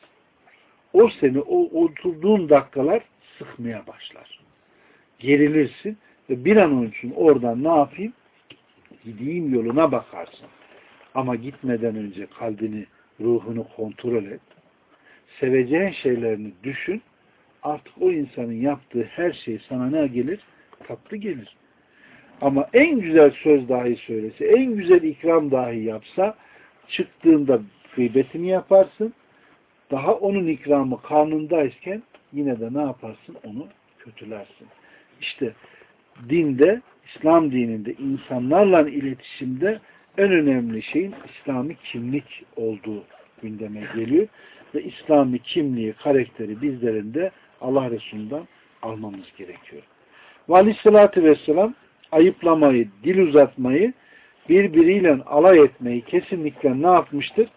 O seni o oturduğun dakikalar sıkmaya başlar. Gerilirsin ve bir an için oradan ne yapayım? Gideyim yoluna bakarsın. Ama gitmeden önce kalbini, ruhunu kontrol et. Seveceğin şeylerini düşün. Artık o insanın yaptığı her şey sana ne gelir? Tatlı gelir. Ama en güzel söz dahi söylese, en güzel ikram dahi yapsa, çıktığında gıybetini yaparsın. Daha onun ikramı karnındayken yine de ne yaparsın? Onu kötülersin. İşte dinde, İslam dininde insanlarla iletişimde en önemli şeyin İslami kimlik olduğu gündeme geliyor. Ve İslami kimliği, karakteri bizlerin de Allah Resulü'nden almamız gerekiyor. Ve aleyhissalatü vesselam ayıplamayı, dil uzatmayı, birbiriyle alay etmeyi kesinlikle ne yapmıştır?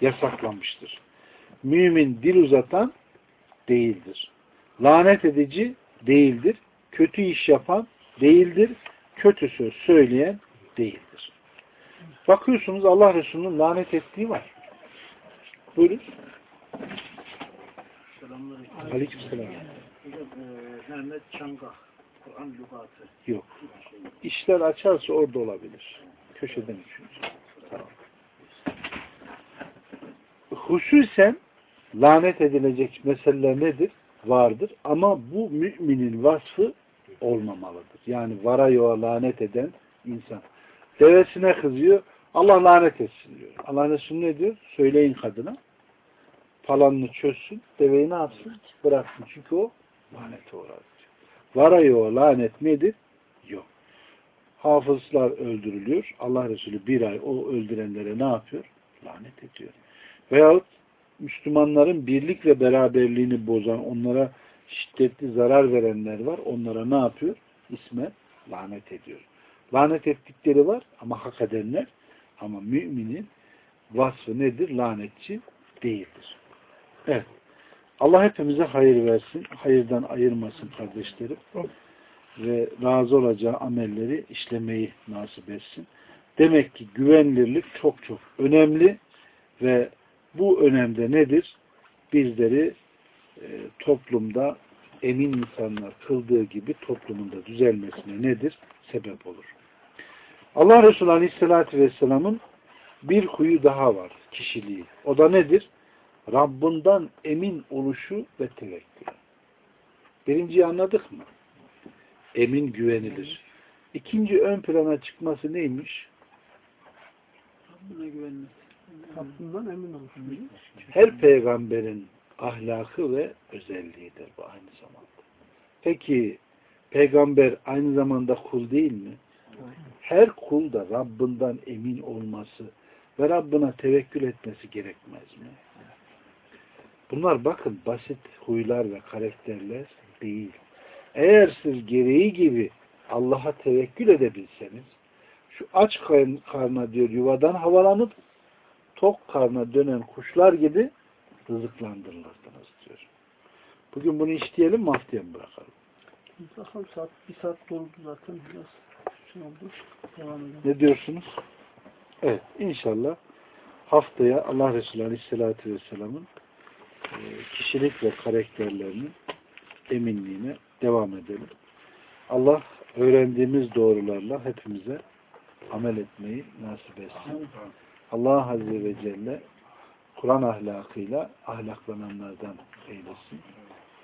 Yasaklamıştır. Mümin dil uzatan değildir. Lanet edici değildir. Kötü iş yapan değildir. Kötü söz söyleyen değildir. Bakıyorsunuz Allah Resulü'nün lanet ettiği var. Buyurun. Aleykümselam. E, Mehmet Çangah, Kur'an lügatı. Yok. İşler açarsa orada olabilir. Köşeden üçüncü. Tamam. Hususen lanet edilecek meseleler nedir? Vardır. Ama bu müminin vasfı olmamalıdır. Yani vara yoğa lanet eden insan. Devesine kızıyor. Allah lanet etsin diyor. Allah Resulü ne diyor? Söyleyin kadına. Falanını çözsün. Deveyi ne yapsın? Bıraksın. Çünkü o lanete uğrar diyor. Vara yoğa lanet nedir? Yok. Hafızlar öldürülüyor. Allah Resulü bir ay o öldürenlere ne yapıyor? Lanet ediyor. Veyahut Müslümanların birlik ve beraberliğini bozan, onlara şiddetli zarar verenler var. Onlara ne yapıyor? İsme lanet ediyor. Lanet ettikleri var ama hak edenler ama müminin vasfı nedir? Lanetçi değildir. Evet. Allah hepimize hayır versin. Hayırdan ayırmasın kardeşlerim. Ve razı olacağı amelleri işlemeyi nasip etsin. Demek ki güvenilirlik çok çok önemli ve bu önemde nedir? Bizleri e, toplumda emin insanlar kıldığı gibi toplumunda düzelmesine nedir? Sebep olur. Allah Resulü Aleyhisselatü Vesselam'ın bir huyu daha var, kişiliği. O da nedir? Rabbinden emin oluşu ve tevekkül. Birinciyi anladık mı? Emin güvenilir. İkinci ön plana çıkması neymiş? Rabbine güvenmesi. Rabbinden emin olsun. Her peygamberin ahlakı ve özelliğidir bu aynı zamanda. Peki peygamber aynı zamanda kul değil mi? Her kul da Rabbinden emin olması ve Rabbine tevekkül etmesi gerekmez mi? Bunlar bakın basit huylar ve karakterler değil. Eğer siz gereği gibi Allah'a tevekkül edebilseniz şu aç karna diyor yuvadan havalanıp tok karna dönen kuşlar gibi rızıklandırılırdınız diyor. Bugün bunu işleyelim mi haftaya mı bırakalım? Bakalım saat, bir saat doldu zaten. Biraz şey oldu. Devam edelim. Ne diyorsunuz? Evet inşallah haftaya Allah Resulü Aleyhisselatü Vesselam'ın kişilik ve karakterlerinin eminliğine devam edelim. Allah öğrendiğimiz doğrularla hepimize amel etmeyi nasip etsin. Allah Azze ve Celle Kur'an ahlakıyla ahlaklananlardan eylesin.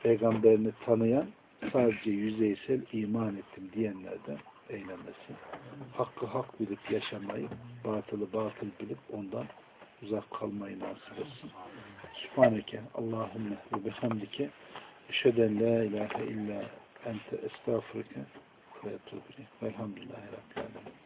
Peygamberini tanıyan sadece yüzeysel iman ettim diyenlerden eylemesin. Hakkı hak bilip yaşamayı, batılı batıl bilip ondan uzak kalmayı nasip etsin. Sübhaneke Allahümme ve bihamdike eşheden la ilahe illa ente estağfurike ve etubu. Velhamdülillahi Rabbil alemin.